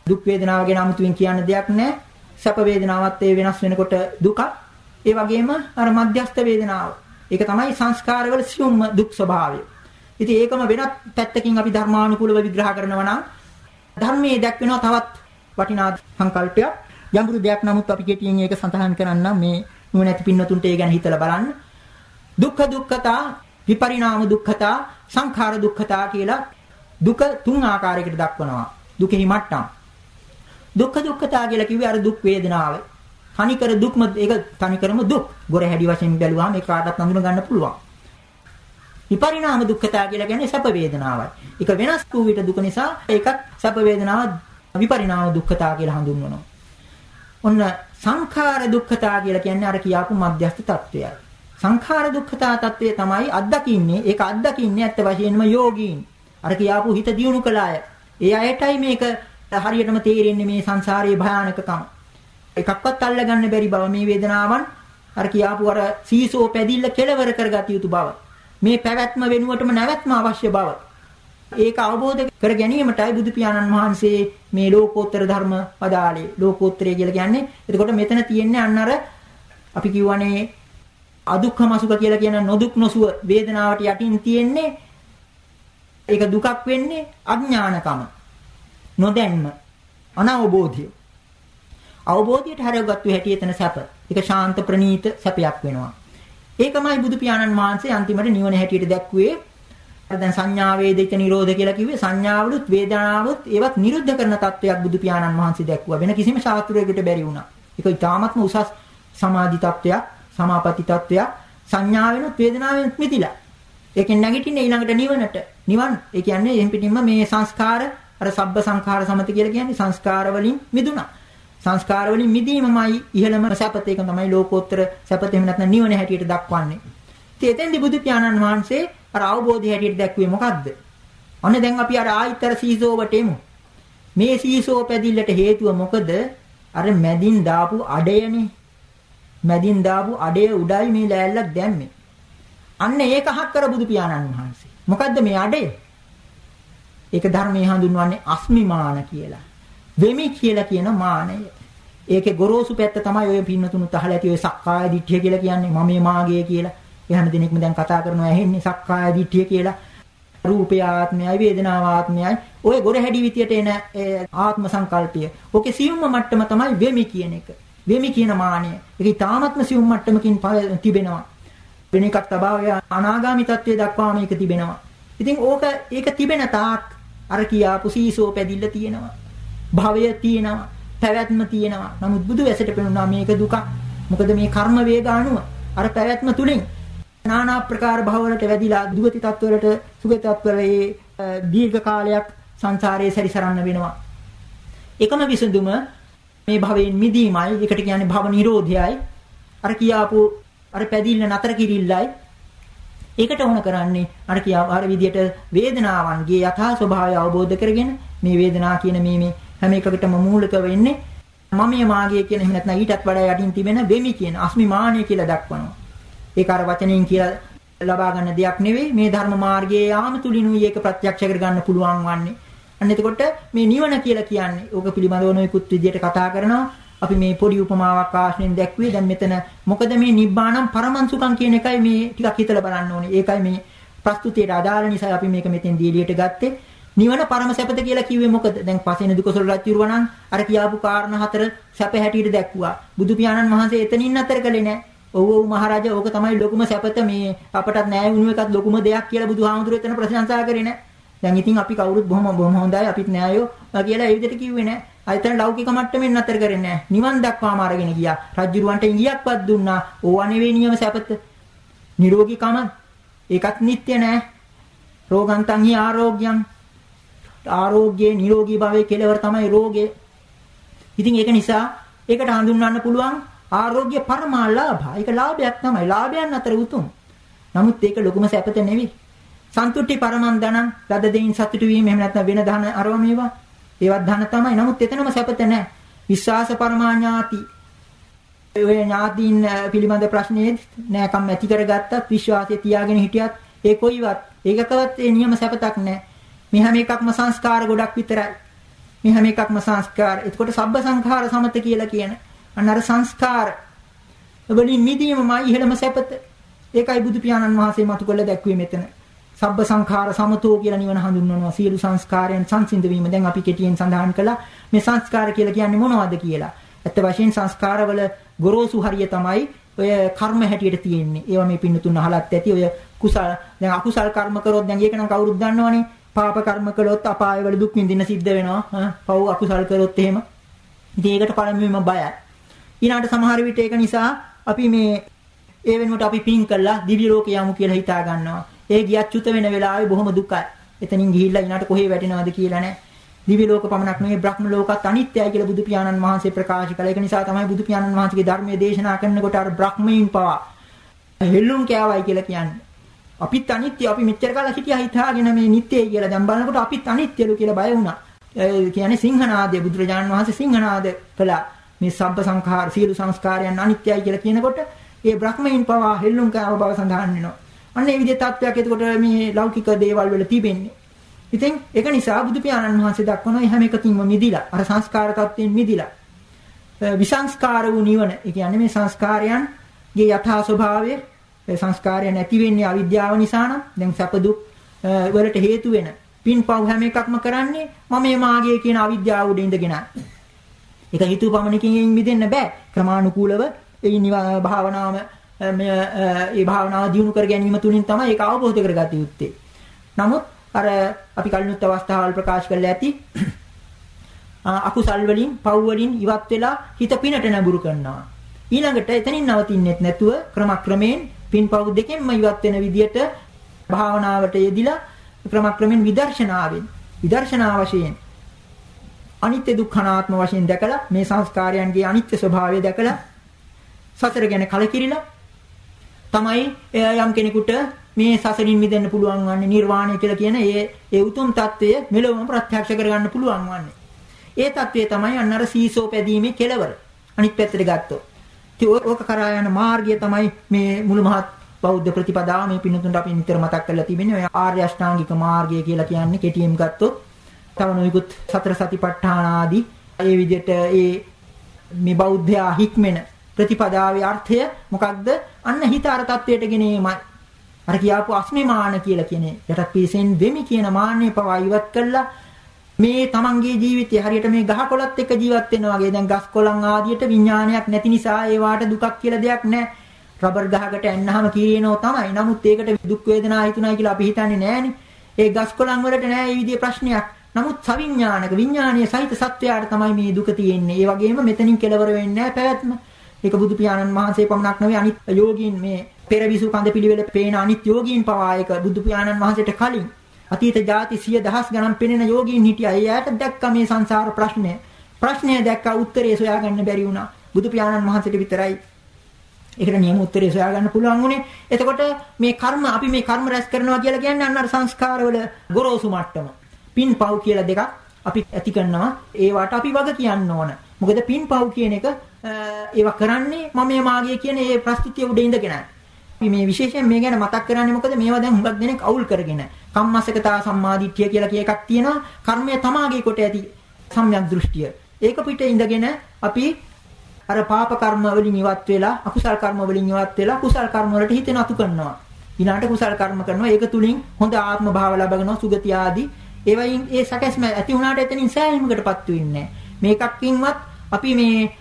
දුක් වේදනාව ගැන 아무තුවෙන් කියන්න දෙයක් නැහැ. සැප වේදනාවත් ඒ වෙනස් වෙනකොට දුකක්. ඒ වගේම අර මධ්‍යස්ථ වේදනාව. ඒක තමයි සංස්කාරවල සියුම්ම දුක් ස්වභාවය. ඉතින් ඒකම වෙනත් පැත්තකින් අපි ධර්මානුකූලව විග්‍රහ කරනවා නම් ධර්මයේ දැක්වෙනවා තවත් වටිනා සංකල්පයක්. යම්බුරු දෙයක් නමුත් අපි කෙටියෙන් ඒක සඳහන් කරන්නම් මේ නුවණැති පින්නතුන්ට ඒ ගැන හිතලා බලන්න. දුක්ඛ දුක්ඛතා විපරිණාම දුක්ඛතා සංඛාර දුක්ඛතා කියලා දුක තුන් ආකාරයකට දක්වනවා. දුකෙහි මට්ටම්. දුක්ඛ දුක්ඛතා කියලා කිව්වේ අර දුක් වේදනාව. තනිකර දුක්ම ඒක තනිකරම දුක්. ගොර හැඩි වශයෙන් බැලුවාම ඒක කාටවත් අඳුන ගන්න පුළුවන්. විපරිණාම දුක්ඛතා කියලා කියන්නේ සැප වේදනාවයි. ඒක වෙනස් වූ විට දුක නිසා ඒකත් සැප වේදනාව විපරිණාම දුක්ඛතා කියලා හඳුන්වනවා. ඔන්න සංඛාර දුක්ඛතා කියලා කියන්නේ අර කියාපු මධ්‍යස්ථ තත්වයයි. සංඛාර දුක්ඛතා తත්වය තමයි අත්දකින්නේ. ඒක අත්දකින්නේ ඇත්ත වශයෙන්ම යෝගීන්. අර කියාපු හිත දියුණු කළ අය. ඒ අයටයි මේක හරියටම තේරෙන්නේ මේ සංසාරයේ භයානකකම. එකක්වත් අල්ලගන්න බැරි බව මේ වේදනාවන් අර කියාපු අර සීසෝ පැදිල්ල කෙලවර කරගatiya යුතු බව. මේ පැවැත්ම වෙනුවටම නැවැත්ම අවශ්‍ය බව. ඒක අවබෝධ කර ගැනීමටයි බුදු පියාණන් වහන්සේ මේ ලෝකෝත්තර ධර්ම පදාලේ ලෝකෝත්තරය කියලා කියන්නේ. එතකොට මෙතන තියෙන්නේ අන්න අර අපි කියවනේ අදුක්ඛම සුඛ කියලා කියන නොදුක් නොසුව වේදනාවට යටින් තියෙන්නේ ඒක දුකක් වෙන්නේ අඥානකම නොදැන්ම අනවබෝධය. අවබෝධයට හැරගත්තු හැටි එතන සැප. ඒක ශාන්ත ප්‍රණීත සැපයක් වෙනවා. ඒකමයි බුදු පියාණන් වහන්සේ අන්තිමට නිවන හැටියට දැක්ුවේ. දැන් සංඥා වේදිත නිරෝධ කියලා කිව්වේ. සංඥාවලුත් වේදනාවලුත් ඒවත් නිරුද්ධ කරන තත්වයක් බුදු පියාණන් වහන්සේ දැක්ුවා. වෙන කිසිම ශාස්ත්‍රයකට බැරි වුණා. ඒක ඊටාත්ම උසස් සමාධි තත්වයක්. සමාපatti තත්වයක් සංඥාවෙනුත් වේදනාවෙනුත් මිදිලා. ඒකෙන් නැගිටින්නේ ඊළඟට නිවනට. නිවන් ඒ කියන්නේ එහෙන් පිටින්ම මේ සංස්කාර අර සබ්බ සංඛාර සමති කියලා කියන්නේ සංස්කාර වලින් මිදුණා. සංස්කාර වලින් මිදීමමයි ඉහළම සැපත ඒක තමයි ලෝකෝත්තර සැපත එහෙම නැත්නම් නිවන හැටියට දක්වන්නේ. ඉතින් එතෙන්දී බුදු පියාණන් වහන්සේ අර අවබෝධය හැටියට දැක්ුවේ මොකද්ද? ඔන්න දැන් අපි අර ආයිතර සීසෝවට එමු. මේ සීසෝ පැදිල්ලට හේතුව මොකද? අර මැදින් දාපු අඩයනේ. මැදින් දාපු අඩය උඩයි මේ ලෑල්ලක් දැම්මේ. අන්න ඒක හක් කර බුදු පියාණන් වහන්සේ. මොකද්ද මේ අඩය? ඒක ධර්මයේ හඳුන්වන්නේ අස්මිමාන කියලා. වෙමි කියලා කියන මානය. ඒකේ ගොරෝසු පැත්ත තමයි ඔය පින්නතුණුත් අහලා ඇති ඔය සක්කාය දිට්ඨිය කියලා කියන්නේ මමේ මාගේ කියලා. ඒ හැම දිනෙකම දැන් කතා කරනවා ඇහෙන්නේ සක්කාය දිට්ඨිය කියලා. රූපය ආත්මයයි වේදනාව ආත්මයයි ඔය ගොර හැඩි විදියට එන ආත්ම සංකල්පය. ඕකේ සියුම්ම මට්ටම තමයි වෙමි කියන එක. වෙමි කියන මානය. ඒක තාමත්ම සියුම් මට්ටමකින් තිබෙනවා. වෙන එකක් තබාව අනාගාමි තත්වයේ දක්වා මේක තිබෙනවා. ඉතින් ඕක ඒක තිබෙන තාක් අර කියාපු සීසෝ පැදිල්ල තියෙනවා. භවය තියෙනවා. පැවැත්ම තියෙනවා. නමුත් බුදු වැසට පෙනුණා මේක දුකක්. මොකද මේ කර්ම වේග අනුව අර පැවැත්ම තුලින් নানা ආකාර භවවලට වැදිලා දුගති තත්වවලට සුගති තත්වවලේ දීර්ඝ කාලයක් සංසාරයේ සැරිසරන්න වෙනවා. එකම විසඳුම මේ භවයෙන් මිදීමයි. ඒකට කියන්නේ භව නිරෝධයයි. අර කියාපු අර පැදිල්ල නතර කිරිල්ලයි. ඒකට ඕන කරන්නේ අර කියා අර විදියට වේදනාවන්ගේ යථා ස්වභාවය අවබෝධ කරගෙන මේ වේදනා කියන මේ මේ හැම එකකටම මූලික වෙන්නේ මමිය මාගේ කියන එහෙම නැත්නම් ඊටත් වඩා යටින් තිබෙන වෙමි කියන අස්මිමානිය කියලා දක්වනවා. ඒක අර වචනයෙන් කියලා ලබා ගන්න දෙයක් නෙවෙයි මේ ධර්ම මාර්ගයේ යාම තුලිනුයි ඒක ප්‍රත්‍යක්ෂ කර ගන්න පුළුවන් වන්නේ. අන්න එතකොට මේ නිවන කියලා කියන්නේ ඕක පිළිබඳව නොයෙකුත් විදියට කතා කරනවා. අපි මේ පොඩි උපමාවක් ආශ්‍රයෙන් දැක්ුවේ. දැන් මෙතන මොකද මේ නිබ්බානම් පරමංසුකම් කියන එකයි මේ ටිකක් හිතලා බලන්න ඕනේ. ඒකයි මේ ප්‍රස්තුතියට අදාළ නිසා අපි මේක මෙතෙන් දීලියට ගත්තේ. නිවන පරම සැපත කියලා කිව්වේ මොකද? දැන් පසේන දුකසල රත්විරුවා නම් අර කියාපු කාරණා හතර සැප හැටියට දැක්ුවා. බුදු පියාණන් වහන්සේ එතනින් අතර කළේ නැහැ. ඔව් ඔව් මහරජා ඕක තමයි ලොකුම සැපත මේ අපටත් නෑ වුණු එකත් ලොකුම දෙයක් කියලා බුදුහාමුදුරුවෝ එතන ප්‍රශංසා කරේ නෑ. දැන් ඉතින් අපි කවුරුත් බොහොම බොහොම හොඳයි අපිත් නෑයෝ කියලා ඒ විදිහට කිව්වේ නෑ. අයිතන ලෞකික මට්ටමින් අතර කරේ නෑ. නිවන් දක්වාම අරගෙන ගියා. රජුරවන්ට ඉඟියක්වත් දුන්නා. ඕවා නෙවෙයි නියම සැපත. නිරෝගීකම ඒකත් නිට්ටය නෑ. රෝගන්තං හි ආරෝග්‍යං ආරෝග්‍යයේ නිරෝගී භාවයේ කෙලවර තමයි රෝගය. ඉතින් ඒක නිසා ඒකට හඳුන්වන්න පුළුවන් ආරෝග්‍ය පරමාලාභ. ඒක ලාභයක් තමයි. ලාභයන් අතර උතුම්. නමුත් ඒක ලොකුම සැපත නෙවෙයි. සන්තුට්ටි පරමන් ධනං ලද දෙයින් සතුටු වීම එහෙම නැත්නම් වෙන ධන අරව මේවා. ඒවත් ධන තමයි. නමුත් එතනම සැපත නැහැ. විශ්වාස පරමාඥාති. ඔය ඥාතීන් පිළිබඳ ප්‍රශ්නේ නෑකම් ඇති කරගත්තත් විශ්වාසය තියාගෙන හිටියත් ඒ කොයිවත් ඒකකවත් ඒ නියම සැපතක් නැහැ. මේ හැම එකක්ම සංස්කාර ගොඩක් විතරයි. මේ හැම එකක්ම සංස්කාර. එතකොට සබ්බ සංඛාර සමත කියලා කියන. අන්න අර සංස්කාර වලින් මිදීමමයි ඉහළම සැපත. ඒකයි බුදු පියාණන් වහන්සේ මතු කළ දැක්ුවේ මෙතන. සබ්බ සංඛාර සමතෝ කියලා නිවන හඳුන්වනවා. සියලු සංස්කාරයන් සංසිඳ වීම. දැන් අපි කෙටියෙන් සඳහන් කළා මේ සංස්කාර කියලා කියන්නේ මොනවද කියලා. ඇත්ත වශයෙන් සංස්කාරවල ගොරෝසු හරිය තමයි ඔය කර්ම හැටියට තියෙන්නේ. ඒවා මේ පින්නතුන් අහලත් ඇති. ඔය කුසල දැන් අකුසල් කර්ම කරොත් දැන් ඒක නම් කවුරුත් දන්නවනේ. පාප කර්ම කළොත් අපායවල දුක් විඳින්න සිද්ධ වෙනවා. පව් අකුසල් කරොත් එහෙම. ඉතින් ඒකට පළමුවෙන්ම බයයි. ඊළාට සමහර විට ඒක නිසා අපි මේ ඒ වෙනුවට අපි පින් කළා දිව්‍ය ලෝක යමු කියලා හිතා ගන්නවා. ඒ ගියත් චුත වෙන වෙලාවේ බොහොම දුකයි. එතනින් ගිහිල්ලා ඊළාට කොහේ වැටෙනවද කියලා නැහැ. දිව්‍ය ලෝක පමණක් නෙවෙයි බ්‍රහ්ම ලෝකත් අනිත්‍යයි කියලා බුදු පියාණන් වහන්සේ ප්‍රකාශ කළා. ඒක නිසා තමයි බුදු පියාණන් වහන්සේගේ ධර්මයේ දේශනා කරනකොට අර බ්‍රහ්මීන් පවා හෙල්ලුම් කෑවයි කියලා කියන්නේ. අපිත් අනිත්‍ය අපි මෙච්චර කාලෙ හිටියා හිතාගෙන මේ නිට්ටයයි කියලා දැන් බලනකොට අපිත් අනිත්‍යලු කියලා බය වුණා. ඒ කියන්නේ සිංහනාදය බුදුරජාණන් වහන්සේ සිංහනාද කළා. මේ සබ්බ සංඛාර සියලු සංස්කාරයන් අනිත්‍යයි කියලා කියනකොට ඒ බ්‍රහ්මයන් පවා හෙල්ලුම් කරව බව සඳහන් වෙනවා. අන්න ඒ විදිහේ තත්වයක් එතකොට මේ ලෞකික දේවල් වල තිබෙන්නේ. ඉතින් ඒක නිසා බුදු පියාණන් වහන්සේ දක්වන හැම එකකින්ම මිදිලා අර සංස්කාර තත්වයෙන් මිදිලා විසංස්කාර වූ නිවන. ඒ කියන්නේ මේ සංස්කාරයන්ගේ යථා ස්වභාවය ඒ සංස්කාරය නැති වෙන්නේ අවිද්‍යාව නිසා නම් දැන් සැප දුක් වලට හේතු වෙන පින්පව් හැම එකක්ම කරන්නේ මම මේ මාගේ කියන අවිද්‍යාව උඩ ඉඳගෙන. ඒක හිතුව පමණකින් මිදෙන්න බෑ. ක්‍රමානුකූලව ඒ භාවනාවම මේ භාවනාව දියුණු කර ගැනීම තුලින් තමයි ඒක අවබෝධ කරගත යුත්තේ. නමුත් අර අපි කලිනුත් අවස්ථාවල් ප්‍රකාශ කරලා ඇති අකුසල් වලින් පව් වලින් ඉවත් වෙලා හිත පිනට නැඹුරු කරනවා. ඊළඟට එතනින් නවතින්නෙත් නැතුව ක්‍රමක්‍රමයෙන් පින්පව් දෙකෙන්ම ඉවත් වෙන විදියට භාවනාවට යෙදිලා ක්‍රමක්‍රමෙන් විදර්ශනාවෙන් විදර්ශනා වශයෙන් අනිත්‍ය දුක්ඛනාත්ම වශයෙන් දැකලා මේ සංස්කාරයන්ගේ අනිත්‍ය ස්වභාවය දැකලා සසර ගැන කලකිරිලා තමයි යම් කෙනෙකුට මේ සසරින් මිදෙන්න පුළුවන් වන්නේ නිර්වාණය කියලා කියන ඒ ඒ උතුම් తත්වය මෙලොවම ප්‍රත්‍යක්ෂ කරගන්න පුළුවන් වන්නේ. ඒ తත්වය තමයි අන්න අර සීසෝ පැදීමේ කෙලවර. අනිත් පැත්තට ගත්තොත්. ඉතින් ඕක කරා යන මාර්ගය තමයි මේ මුළු මහත් බෞද්ධ ප්‍රතිපදාව මේ පින්නතුන්ට අපි නිතර මතක් කරලා තිබෙන්නේ. ඔය ආර්ය අෂ්ටාංගික මාර්ගය කියලා කියන්නේ කෙටියෙන් ගත්තොත් තව නොයෙකුත් සතර සතිපට්ඨාන ආදී ඒ විදිහට ඒ මේ බෞද්ධයා හික්මෙන ප්‍රතිපදාවේ අර්ථය මොකක්ද අන්න හිත අර தത്വයට ගෙනේමයි. අර කියාපු අස්මිමාන කියලා කියන යටත් පිරිසෙන් වෙමි කියන මාන්නය පවා ඉවත් කළා. මේ තමන්ගේ ජීවිතය හරියට මේ ගහකොළත් එක්ක ජීවත් වෙනා වගේ දැන් ගස් කොළන් ආදියට විඥානයක් නැති නිසා ඒවාට දුකක් කියලා දෙයක් නැහැ. රබර් ගහකට ඇන්නාම කීරේනෝ තමයි. නමුත් ඒකට දුක් වේදනා හිතුණා කියලා අපි හිතන්නේ නැහනේ. ඒ ගස් කොළන් වලට නැහැ මේ විදිහේ ප්‍රශ්නයක්. නමුත් සවිඥානික විඥානීය සහිත සත්වයාට තමයි මේ දුක තියෙන්නේ. ඒ වගේම මෙතනින් කෙලවර වෙන්නේ නැහැ පැවැත්ම. ඒක බුදු පියාණන් වහන්සේ පමණක් නෙවෙයි අනිත් යෝගීන් මේ පෙරවිසු කඳ පිළිවෙල පේන අනිත් යෝගීන් පවා ඒක බුදු පියාණන් වහන්සේට කලින් අතීත ಜಾති සිය දහස් ගණන් පෙනෙන යෝගීන් හිටියා. ඒ ඇයට දැක්ක මේ සංසාර ප්‍රශ්නය. ප්‍රශ්නය දැක්ක උත්තරේ සොයාගන්න බැරි වුණා. බුදු පියාණන් වහන්සේට විතරයි ඒකට නියම උත්තරේ සොයාගන්න පුළුවන් උනේ. එතකොට මේ කර්ම අපි මේ කර්ම රැස් කරනවා කියලා කියන්නේ අන්න අර සංස්කාරවල ගොරෝසු මට්ටම. පින් පව් කියලා දෙකක් අපි ඇති කරනවා. ඒවට අපි වග කියන්න ඕන. මොකද පින් පව් කියන එක ඒවා කරන්නේ මම මාගේ කියන ඒ ප්‍රස්තුතිය උඩ ඉඳගෙනයි. අපි මේ විශේෂයෙන් මේ ගැන මතක් කරන්නේ මොකද මේවා දැන් හුඟක් දෙනෙක් අවුල් කරගෙන. කම්මසකතා සම්මාදිට්ඨිය කියලා කිය එකක් තියෙනවා. කර්මය තමාගේ කොට ඇති සම්‍යක් දෘෂ්ටිය. ඒක පිට ඉඳගෙන අපි අර පාප කර්ම වලින් ඉවත් වෙලා අකුසල් කර්ම වලින් ඉවත් වෙලා කුසල් කර්ම වලට හිත නතු කරනවා. ඊළාට කුසල් කර්ම කරනවා. ඒක තුලින් හොඳ ආත්ම භාව ලබනවා සුගතිය ආදී. ඒ වයින් ඒ සැකස්ම ඇති වුණාට එතනින් සෑහීමකටපත් වෙන්නේ මේකක්කින්වත් අපි මේ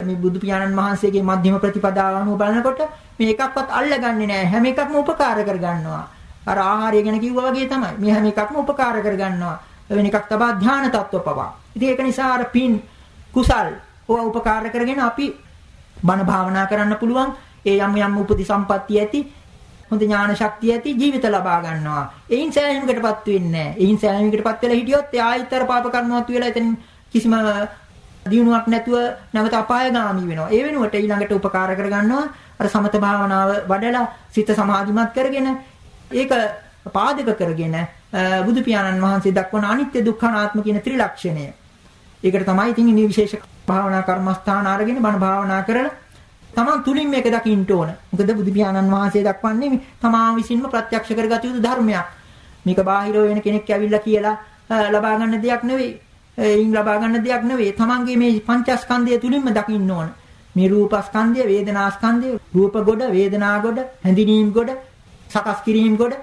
මේ බුදු පියාණන් වහන්සේගේ මධ්‍යම ප්‍රතිපදාව අනුව බලනකොට මේ එකක්වත් අල්ලගන්නේ නැහැ. හැම එකක්ම උපකාර කරගන්නවා. අර ආහාරය ගැන කිව්වා වගේ තමයි. මේ හැම එකක්ම උපකාර කරගන්නවා. වෙන එකක් තබා ධානා තත්ත්ව පවා. ඉතින් ඒක නිසා අර පින් කුසල් ඕවා උපකාර කරගෙන අපි බණ භාවනා කරන්න පුළුවන්. ඒ යම් යම් උපදි සම්පත්තිය ඇති හොඳ ඥාන ශක්තිය ඇති ජීවිත ලබා ගන්නවා. එයින් සෑහීමකටපත් වෙන්නේ නැහැ. එයින් සෑහීමකටපත් වෙලා හිටියොත් ඒ ආයිතර පාප කර්මවත් වෙලා එතනින් කිසිම දිනුවක් නැතුව නැවත අපායගාමී වෙනවා. ඒ වෙනුවට ඊළඟට උපකාර කරගන්නවා අර සමත භාවනාව වඩලා සිත සමාධිමත් කරගෙන ඒක පාදක කරගෙන බුදු පියාණන් වහන්සේ දක්වන අනිත්‍ය දුක්ඛ අනාත්ම කියන ත්‍රිලක්ෂණය. ඒකට තමයි ඉතින් ඉනි විශේෂ භාවනා කර්මස්ථාන අරගෙන බණ භාවනා කරලා තමන් තුලින් මේක දකින්න ඕන. මොකද බුදු පියාණන් වහන්සේ දක්වන්නේ තමා විසින්ම ප්‍රත්‍යක්ෂ කරගත යුතු ධර්මයක්. මේක බාහිර වෙන කෙනෙක් ඇවිල්ලා කියලා ලබා ගන්න දෙයක් නෙවෙයි. එයින් ලබා ගන්න දෙයක් නෙවෙයි. තමන්ගේ මේ පංචස්කන්ධය තුලින්ම දකින්න ඕන. මේ රූපස්කන්ධය, වේදනාස්කන්ධය, රූප ගොඩ, වේදනා ගොඩ, හැඳිනීම් ගොඩ, සකස් කිරීම ගොඩ,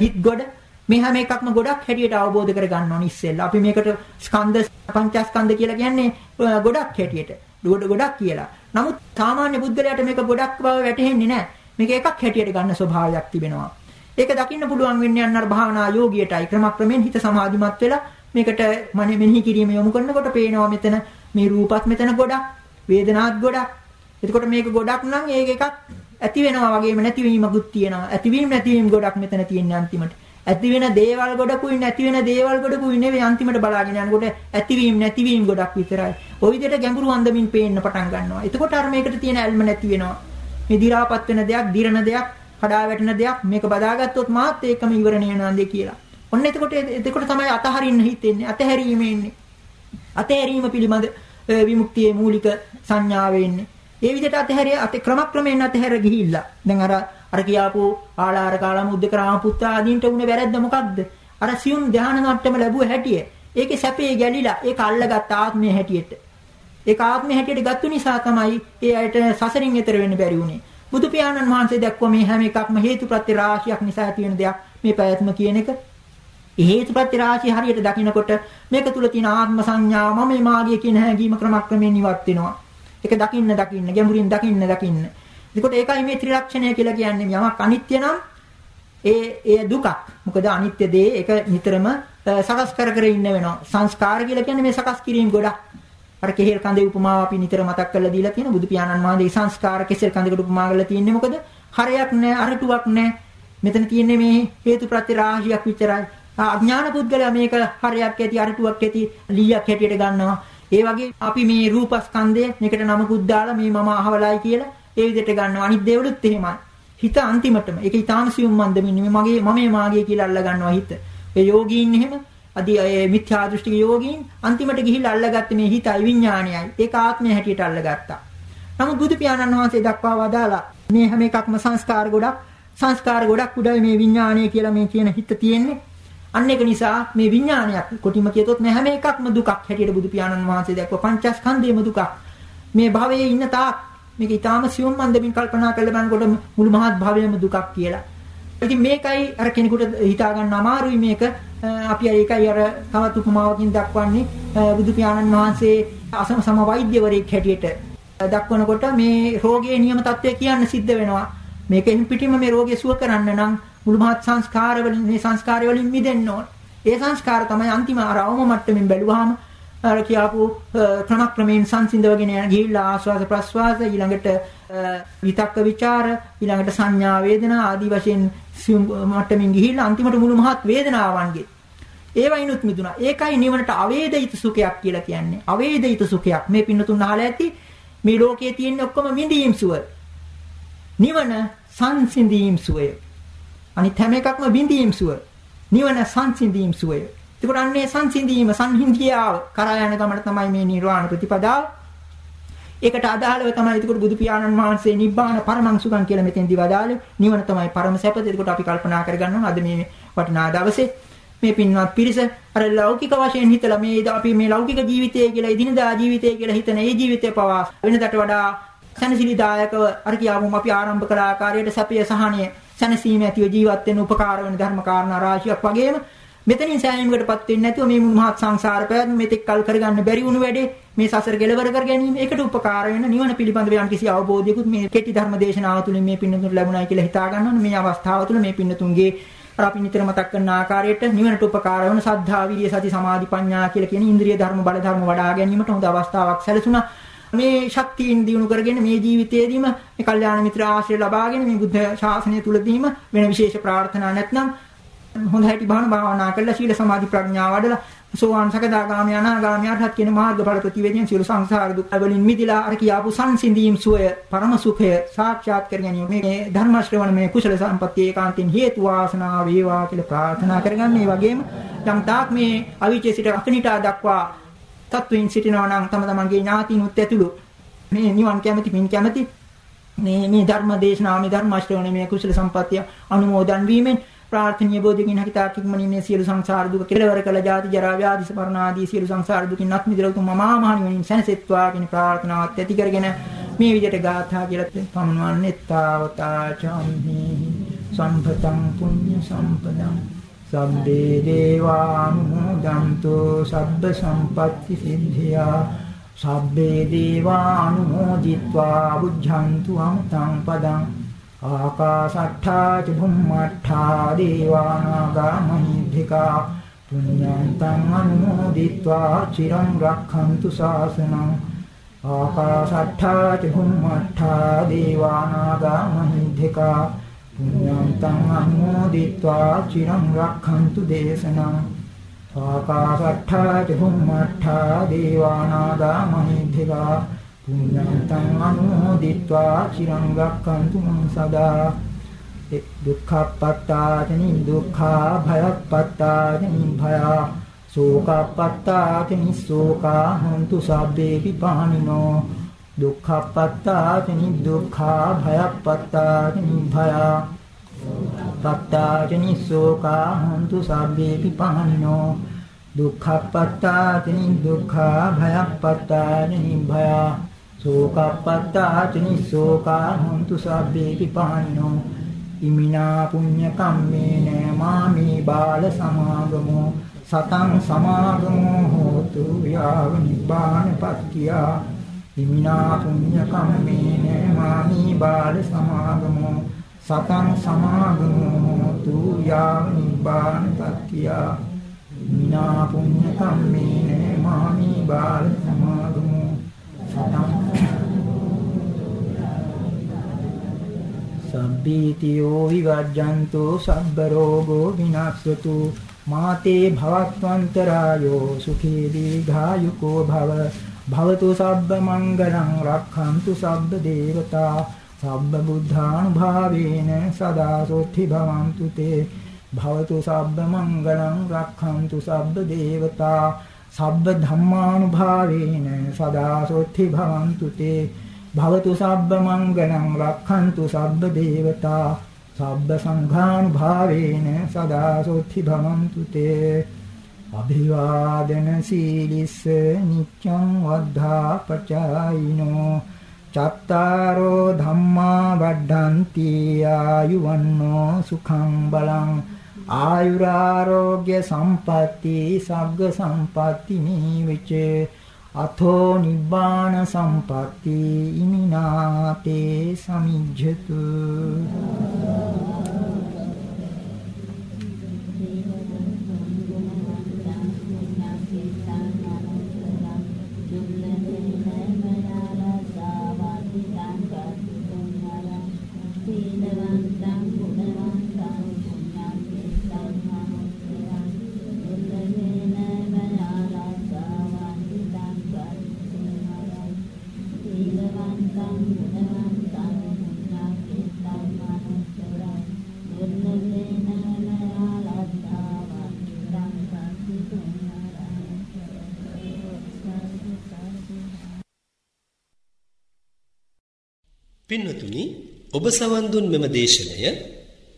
හිත් ගොඩ මේ හැම එකක්ම ගොඩක් හැටියට අවබෝධ කරගන්න ඕනේ ඉස්සෙල්ලා. අපි මේකට ස්කන්ධ පංචස්කන්ධ කියලා කියන්නේ ගොඩක් හැටියට. ගොඩ ගොඩක් කියලා. නමුත් සාමාන්‍ය බුද්ධලයට මේක ගොඩක් බව වැටහෙන්නේ නැහැ. මේක එකක් හැටියට ගන්න ස්වභාවයක් තිබෙනවා. ඒක දකින්න පුළුවන් වෙන්නේ අන්නර භාවනා යෝගියටයි ක්‍රමක්‍රමයෙන් හිත සමාධිමත් වෙලා මේකට මනෙ මෙනෙහි කිරීම යොමු කරනකොට පේනවා මෙතන මේ රූපත් මෙතන ගොඩක් වේදනාත් ගොඩක්. එතකොට මේක ගොඩක් නම් ඒක එකක් ඇති වෙනවා වගේම නැතිවීමකුත් තියෙනවා. ඇතිවීම නැතිවීම ගොඩක් මෙතන තියෙන්නේ අන්තිමට. ඇති වෙන දේවල් ගොඩකුයි නැති වෙන දේවල් ගොඩකුයි නෙවෙයි අන්තිමට බලාගෙන යනකොට ඇතිවීම නැතිවීම ගොඩක් විතරයි. ওই විදිහට ගැඹුරු අන්දමින් පේන්න පටන් ගන්නවා. එතකොට අර මේකට තියෙන ඇල්ම නැති වෙනවා. මේ දි รา පත් වෙන දෙයක්, දිරන දෙයක්, කඩා වැටෙන දෙයක් මේක බදාගත්තොත් මාත් ඒකම ඉවරණය වෙනවාන්දේ කියලා. ඔන්න එතකොට එතකොට තමයි අතහරින්න හිතෙන්නේ. අතහැරීම එන්නේ. අතහැරීම පිළිබඳ විමුක්තියේ මූලික සංඥාව එන්නේ. ඒ විදිහට අතහැරිය අත ක්‍රමක්‍රමයෙන් අතහැර ගිහිල්ලා. දැන් අර අර කියාපු ආලාර කාලම උද්දකරාම පුත්ත ආදීන්ට උනේ වැරද්ද මොකද්ද? අර සියුම් ධාන මට්ටම ලැබුව හැටිය. ඒකේ සැපේ ගැලිලා ඒක අල්ලගත් ආත්මය හැටියට. ඒක ආත්මය හැටියට ගත්තු නිසා තමයි ඒ අයට සසරින් එතර වෙන්න බැරි වුනේ. බුදු පියාණන් වහන්සේ දැක්ව මේ හැම එකක්ම හේතුප්‍රත්‍ය රාශියක් නිසා ඇති වෙන දෙයක් මේ පැවැත්ම කියන එක. ඒ හේතුප්‍රත්‍ය රාශිය හරියට දකිනකොට මේක තුල තියෙන ආත්ම සංඥාව මම මේ මාගේ කියන හැඟීම ක්‍රමක්‍රමයෙන් ඉවත් වෙනවා. ඒක දකින්න දකින්න ගැඹුරින් දකින්න දකින්න එතකොට ඒකයි මේ ත්‍රිලක්ෂණය කියලා කියන්නේ යමක් අනිත්‍ය නම් ඒ ඒ දුකක්. මොකද අනිත්‍ය දේ ඒක නිතරම සකස් කර කර ඉන්න වෙනවා. සංස්කාර කියලා කියන්නේ මේ සකස් කිරීම ගොඩක්. අර කෙහෙල් කඳේ උපමාව අපි නිතර මතක් කරලා දීලා තියෙන බුදු පියාණන් වහන්සේ සංස්කාර කෙසෙල් කඳකට උපමා කරලා තියෙන්නේ මොකද? හරයක් නැහැ, අරටුවක් නැහැ. මෙතන තියෙන්නේ මේ හේතු ප්‍රත්‍ය රාශියක් විතරයි. අඥාන පුද්ගලයා මේක හරයක් ඇති, අරටුවක් ඇති, ලීයක් හැටියට ගන්නවා. ඒ වගේ අපි මේ රූපස්කන්ධය මේකට නමකුත් දාලා මේ මම අහවලයි කියලා ඒ විදිහට ගන්නවා. අනිත් දේවලුත් එහෙමයි. හිත අන්තිමටම ඒක ඊටාම සියුම් මන්දමින් මගේ මමේ මාගේ කියලා අල්ල ගන්නවා හිත. ඒ යෝගීන් එහෙම අදී ඒ මිත්‍යා දෘෂ්ටික යෝගීන් අන්තිමට ගිහිල්ලා අල්ලගත්තේ මේ හිතයි විඥානයයි. ඒක ආත්මය හැටියට අල්ලගත්තා. නමුත් බුදු පියාණන් වහන්සේ දක්වා වදාලා මේ හැම එකක්ම සංස්කාර ගොඩක් සංස්කාර ගොඩක් උඩ මේ විඥානය කියලා මේ කියන හිත තියෙන්නේ. අන්න ඒක නිසා මේ විඥානයක් කොටිම කියතොත් මේ හැම එකක්ම දුකක් හැටියට බුදු පියාණන් වහන්සේ දැක්ව පංචස්කන්ධයම දුකක්. මේ භවයේ ඉන්න තාක් මේක ඊටාම සියුම් මන්දමින් කල්පනා කරලා බලනකොට මුළු මහත් භවයම දුකක් කියලා. ඉතින් මේකයි අර කෙනෙකුට හිතා ගන්න අමාරුයි මේක. අපි ඒකයි අර තවත් උපමාවකින් දක්වන්නේ බුදු පියාණන් වහන්සේ අසම සම වෛද්‍යවරයෙක් හැටියට දක්වනකොට මේ රෝගයේ නියම තත්ත්වය කියන්න සිද්ධ වෙනවා. මේකෙන් පිටින්ම මේ රෝගය සුව කරන්න නම් මුළු මහත් සංස්කාර වලින් මේ සංස්කාර වලින් මිදෙන්න ඕන. ඒ සංස්කාර තමයි අන්තිම අර අවම මට්ටමින් බැලුවාම අර කියාපු ක්‍රමක්‍රමයෙන් සංසිඳවගෙන යන ගිහිල්ලා ආස්වාද ප්‍රස්වාස ඊළඟට විතක්ක ਵਿਚාර ඊළඟට සංඥා වේදනා ආදී වශයෙන් මට්ටමින් ගිහිල්ලා අන්තිමට මුළු මහත් වේදනාවන්ගේ ඒවයිනුත් මිදුණා. ඒකයි නිවනට අවේදිත සුඛයක් කියලා කියන්නේ. අවේදිත සුඛයක්. මේ පින්නතුන් අහලා ඇති මේ ලෝකයේ තියෙන ඔක්කොම මිදීම් සුව. නිවන සංසිඳීම් සුවය. අනිත් හැම එකක්ම බිඳීම් සුව. නිවන සංසිඳීම් සුවය. ඒකට අන්නේ සංසිඳීම සංහිඳියාව කරා යන ගමන තමයි මේ නිර්වාණ ප්‍රතිපදාව. ඒකට අදාළව තමයි ඒකට බුදු පියාණන් වහන්සේ නිබ්බාන පරමං සුඛං කියලා මෙතෙන්දි වදාළේ. නිවන තමයි පරම සැපත. ඒකට අපි කල්පනා කරගන්නවා අද මේ වටිනා දවසේ මේ පින්වත් පිරිස අර ලෞකික වශයෙන් හිතලා මේ අපි මේ ලෞකික ජීවිතය කියලා එදිනදා ජීවිතය කියලා හිතන ඒ ජීවිතය පවා වෙනදට වඩා සනසිලිදායකව අර කියාමුම් අපි ආරම්භ කළ ආකාරයට සැපය සහනය සනසීම ඇතිව ජීවත් වෙන්න උපකාර වෙන ධර්ම කාරණා රාශියක් වගේම මෙතනින් සෑහීමකටපත් වෙන්නේ නැතුව මේ මහත් සංසාර පැවැත්ම මෙතෙක් කල් කරගන්න බැරි වුණු වැඩේ මේ සසර කෙලවර කර ගැනීම ඒකට උපකාර වෙන නිවන පිළිබඳව යම් කිසි අවබෝධයකුත් මේ කෙටි ධර්ම දේශනාව තුළින් මේ පින්නතුන් ලැබුණයි කියලා හිතා ගන්න ඕනේ මේ අවස්ථාව තුළ මේ පින්නතුන්ගේ අර අපි නිතර මතක් කරන ආකාරයට නිවනට උපකාර වන සද්ධා විරිය සති සමාධි ප්‍රඥා කියලා කියන ඉන්ද්‍රිය ධර්ම බල ධර්ම වඩා ගැනීමට හොඳ අවස්ථාවක් සැලසුණා. මේ ශක්තියින් දිනු කරගෙන මේ ජීවිතයේදීම මේ කල්යාණ මිත්‍ර ආශ්‍රය ලබාගෙන මේ බුද්ධ ශාසනය තුලදීම වෙන විශේෂ ප්‍රාර්ථනා නැත්නම් හොඳ හැටි බහන භාවනා කරලා සීල සමාධි ප්‍රඥා වඩලා සෝවාන් සකදාගාමී අනාගාමී අරහත් කියන මාර්ගඵල ප්‍රතිවේදයෙන් සියලු සංසාර දුක් වලින් මිදිලා අර කියාපු සංසිඳීම් සුවය පරම සුඛය සාක්ෂාත් කර ගැනීම මේ ධර්ම ශ්‍රවණ මේ කුසල සම්පත්තිය ඒකාන්තයෙන් හේතු වාසනා වේවා කියලා ප්‍රාර්ථනා කරගන්න. ඒ වගේම යම් තාක් මේ අවිචේ සිට අකනිටා දක්වා තත්වයෙන් සිටිනවා නම් තම තමන්ගේ ඥාතිනුත් ඇතුළු. මේ නිවන් කැමැති පින් කැමැති මේ මේ ධර්ම දේශනා මේ ධර්ම ශ්‍රවණ මේ කුසල සම්පත්තිය අනුමෝදන් වීමෙන් ප්‍රාර්ථනීය බෝධිකින් හිතාක් ඉක්මනින් මේ සියලු සංසාර දුක කෙලවර කළ ජාති ජරා ව්‍යාධි මරණ ආදී සියලු සංසාර දුකින් අත් මිදලා උතුම් මමා මහ නිවනින් සැනසෙත්වා කියන ප්‍රාර්ථනාවත් ඇති කරගෙන මේ විදිහට ගාථා කියලා පමනවන්නේ තාවතා චම්හි සම්පතං පුඤ්ඤ සම්පදං සබ්බේ දේවානුමෝදන්තු සබ්බ සම්පත්ති සිද්ධියා සබ්බේ දේවානුමෝදිත්වා බුද්ධන්තු අමතං පදං ආකාශට්ඨා ච භුම්මට්ඨා දේවානාගා මහිද්దికා පුඤ්ඤන්තං අනුමෝදිත්වා චිරං රක්ඛන්තු ශාසනං ආකාශට්ඨා ච භුම්මට්ඨා දේවානාගා මහිද්దికා පුඤ්ඤන්තං අනුමෝදිत्वा චිරං රක්ඛන්තු දේශනං ආකාශට්ඨා චුම්මට්ඨා දේවානාගා මහිද්దికා පුඤ්ඤන්තං අනුමෝදිत्वा චිරං රක්ඛන්තු මං සදා දුක්ඛප්පත්තාචනි දුක්ඛා භයප්පත්තාචනි භයා සෝකප්පත්තාචනි සෝකා හන්තු සබ්බේ විපානිනෝ දුක්ඛප්පත්තාචනි දුක්ඛා භයප්පත්තාචනි භයා පත්තාචනි සෝකා හොන්තු සබ්බේපි පහනිනෝ දුක්ඛප්පත්තාචනි දුක්ඛා භයප්පත්තාචනි භයා සෝකප්පත්තාචනි සෝකා හොන්තු සබ්බේපි පහනිනෝ ඉමිනා පුඤ්ඤ කම්මේන මාමේ බාල සමාගමෝ සතං සමාගමෝ හෝතු යාව නිබ්බානපත්තියා හිමිනා පුඤ්ඤ කම්මේන මාමි බාල සමාගමෝ සතං සමාගමෝ තු යා නිබ්බාන පත්‍තිය හිමිනා පුඤ්ඤ කම්මේන මාමි බාල සමාගමෝ සතං සබ්බීතියෝ විවජ්ජන්තෝ සබ්බ රෝගෝ විනාශතු මාතේ භවත්වන්තරායෝ සුඛී දීඝායුකෝ භව භවතු සබ්බ මංගලං රක්ඛන්තු සබ්බ දේවතා සබ්බ බුද්ධානුභාවේන සදා සොත්ති භවන්තු තේ භවතු සබ්බ මංගලං රක්ඛන්තු සබ්බ දේවතා සබ්බ ධම්මානුභාවේන සදා සොත්ති භවන්තු තේ භවතු සබ්බ මංගලං රක්ඛන්තු සබ්බ දේවතා සබ්බ සංඝානුභාවේන සදා සොත්ති භවන්තු තේ අභිවාදන සීලිස්ස නිච්ඡං වද්ධා පචායිනෝ චත්තාරෝ ධම්මා වඩ්ඩಂತಿ ආයුවන්නෝ සුඛං බලං ආයුරාෝග්‍ය සම්පatti සග්ග සම්පatti නීවිච අතෝ නිබ්බාන සම්පatti ඉමිනාතේ සමිජ්ජතු පින්වතුනි ඔබ සවන් දුන් මෙම දේශනය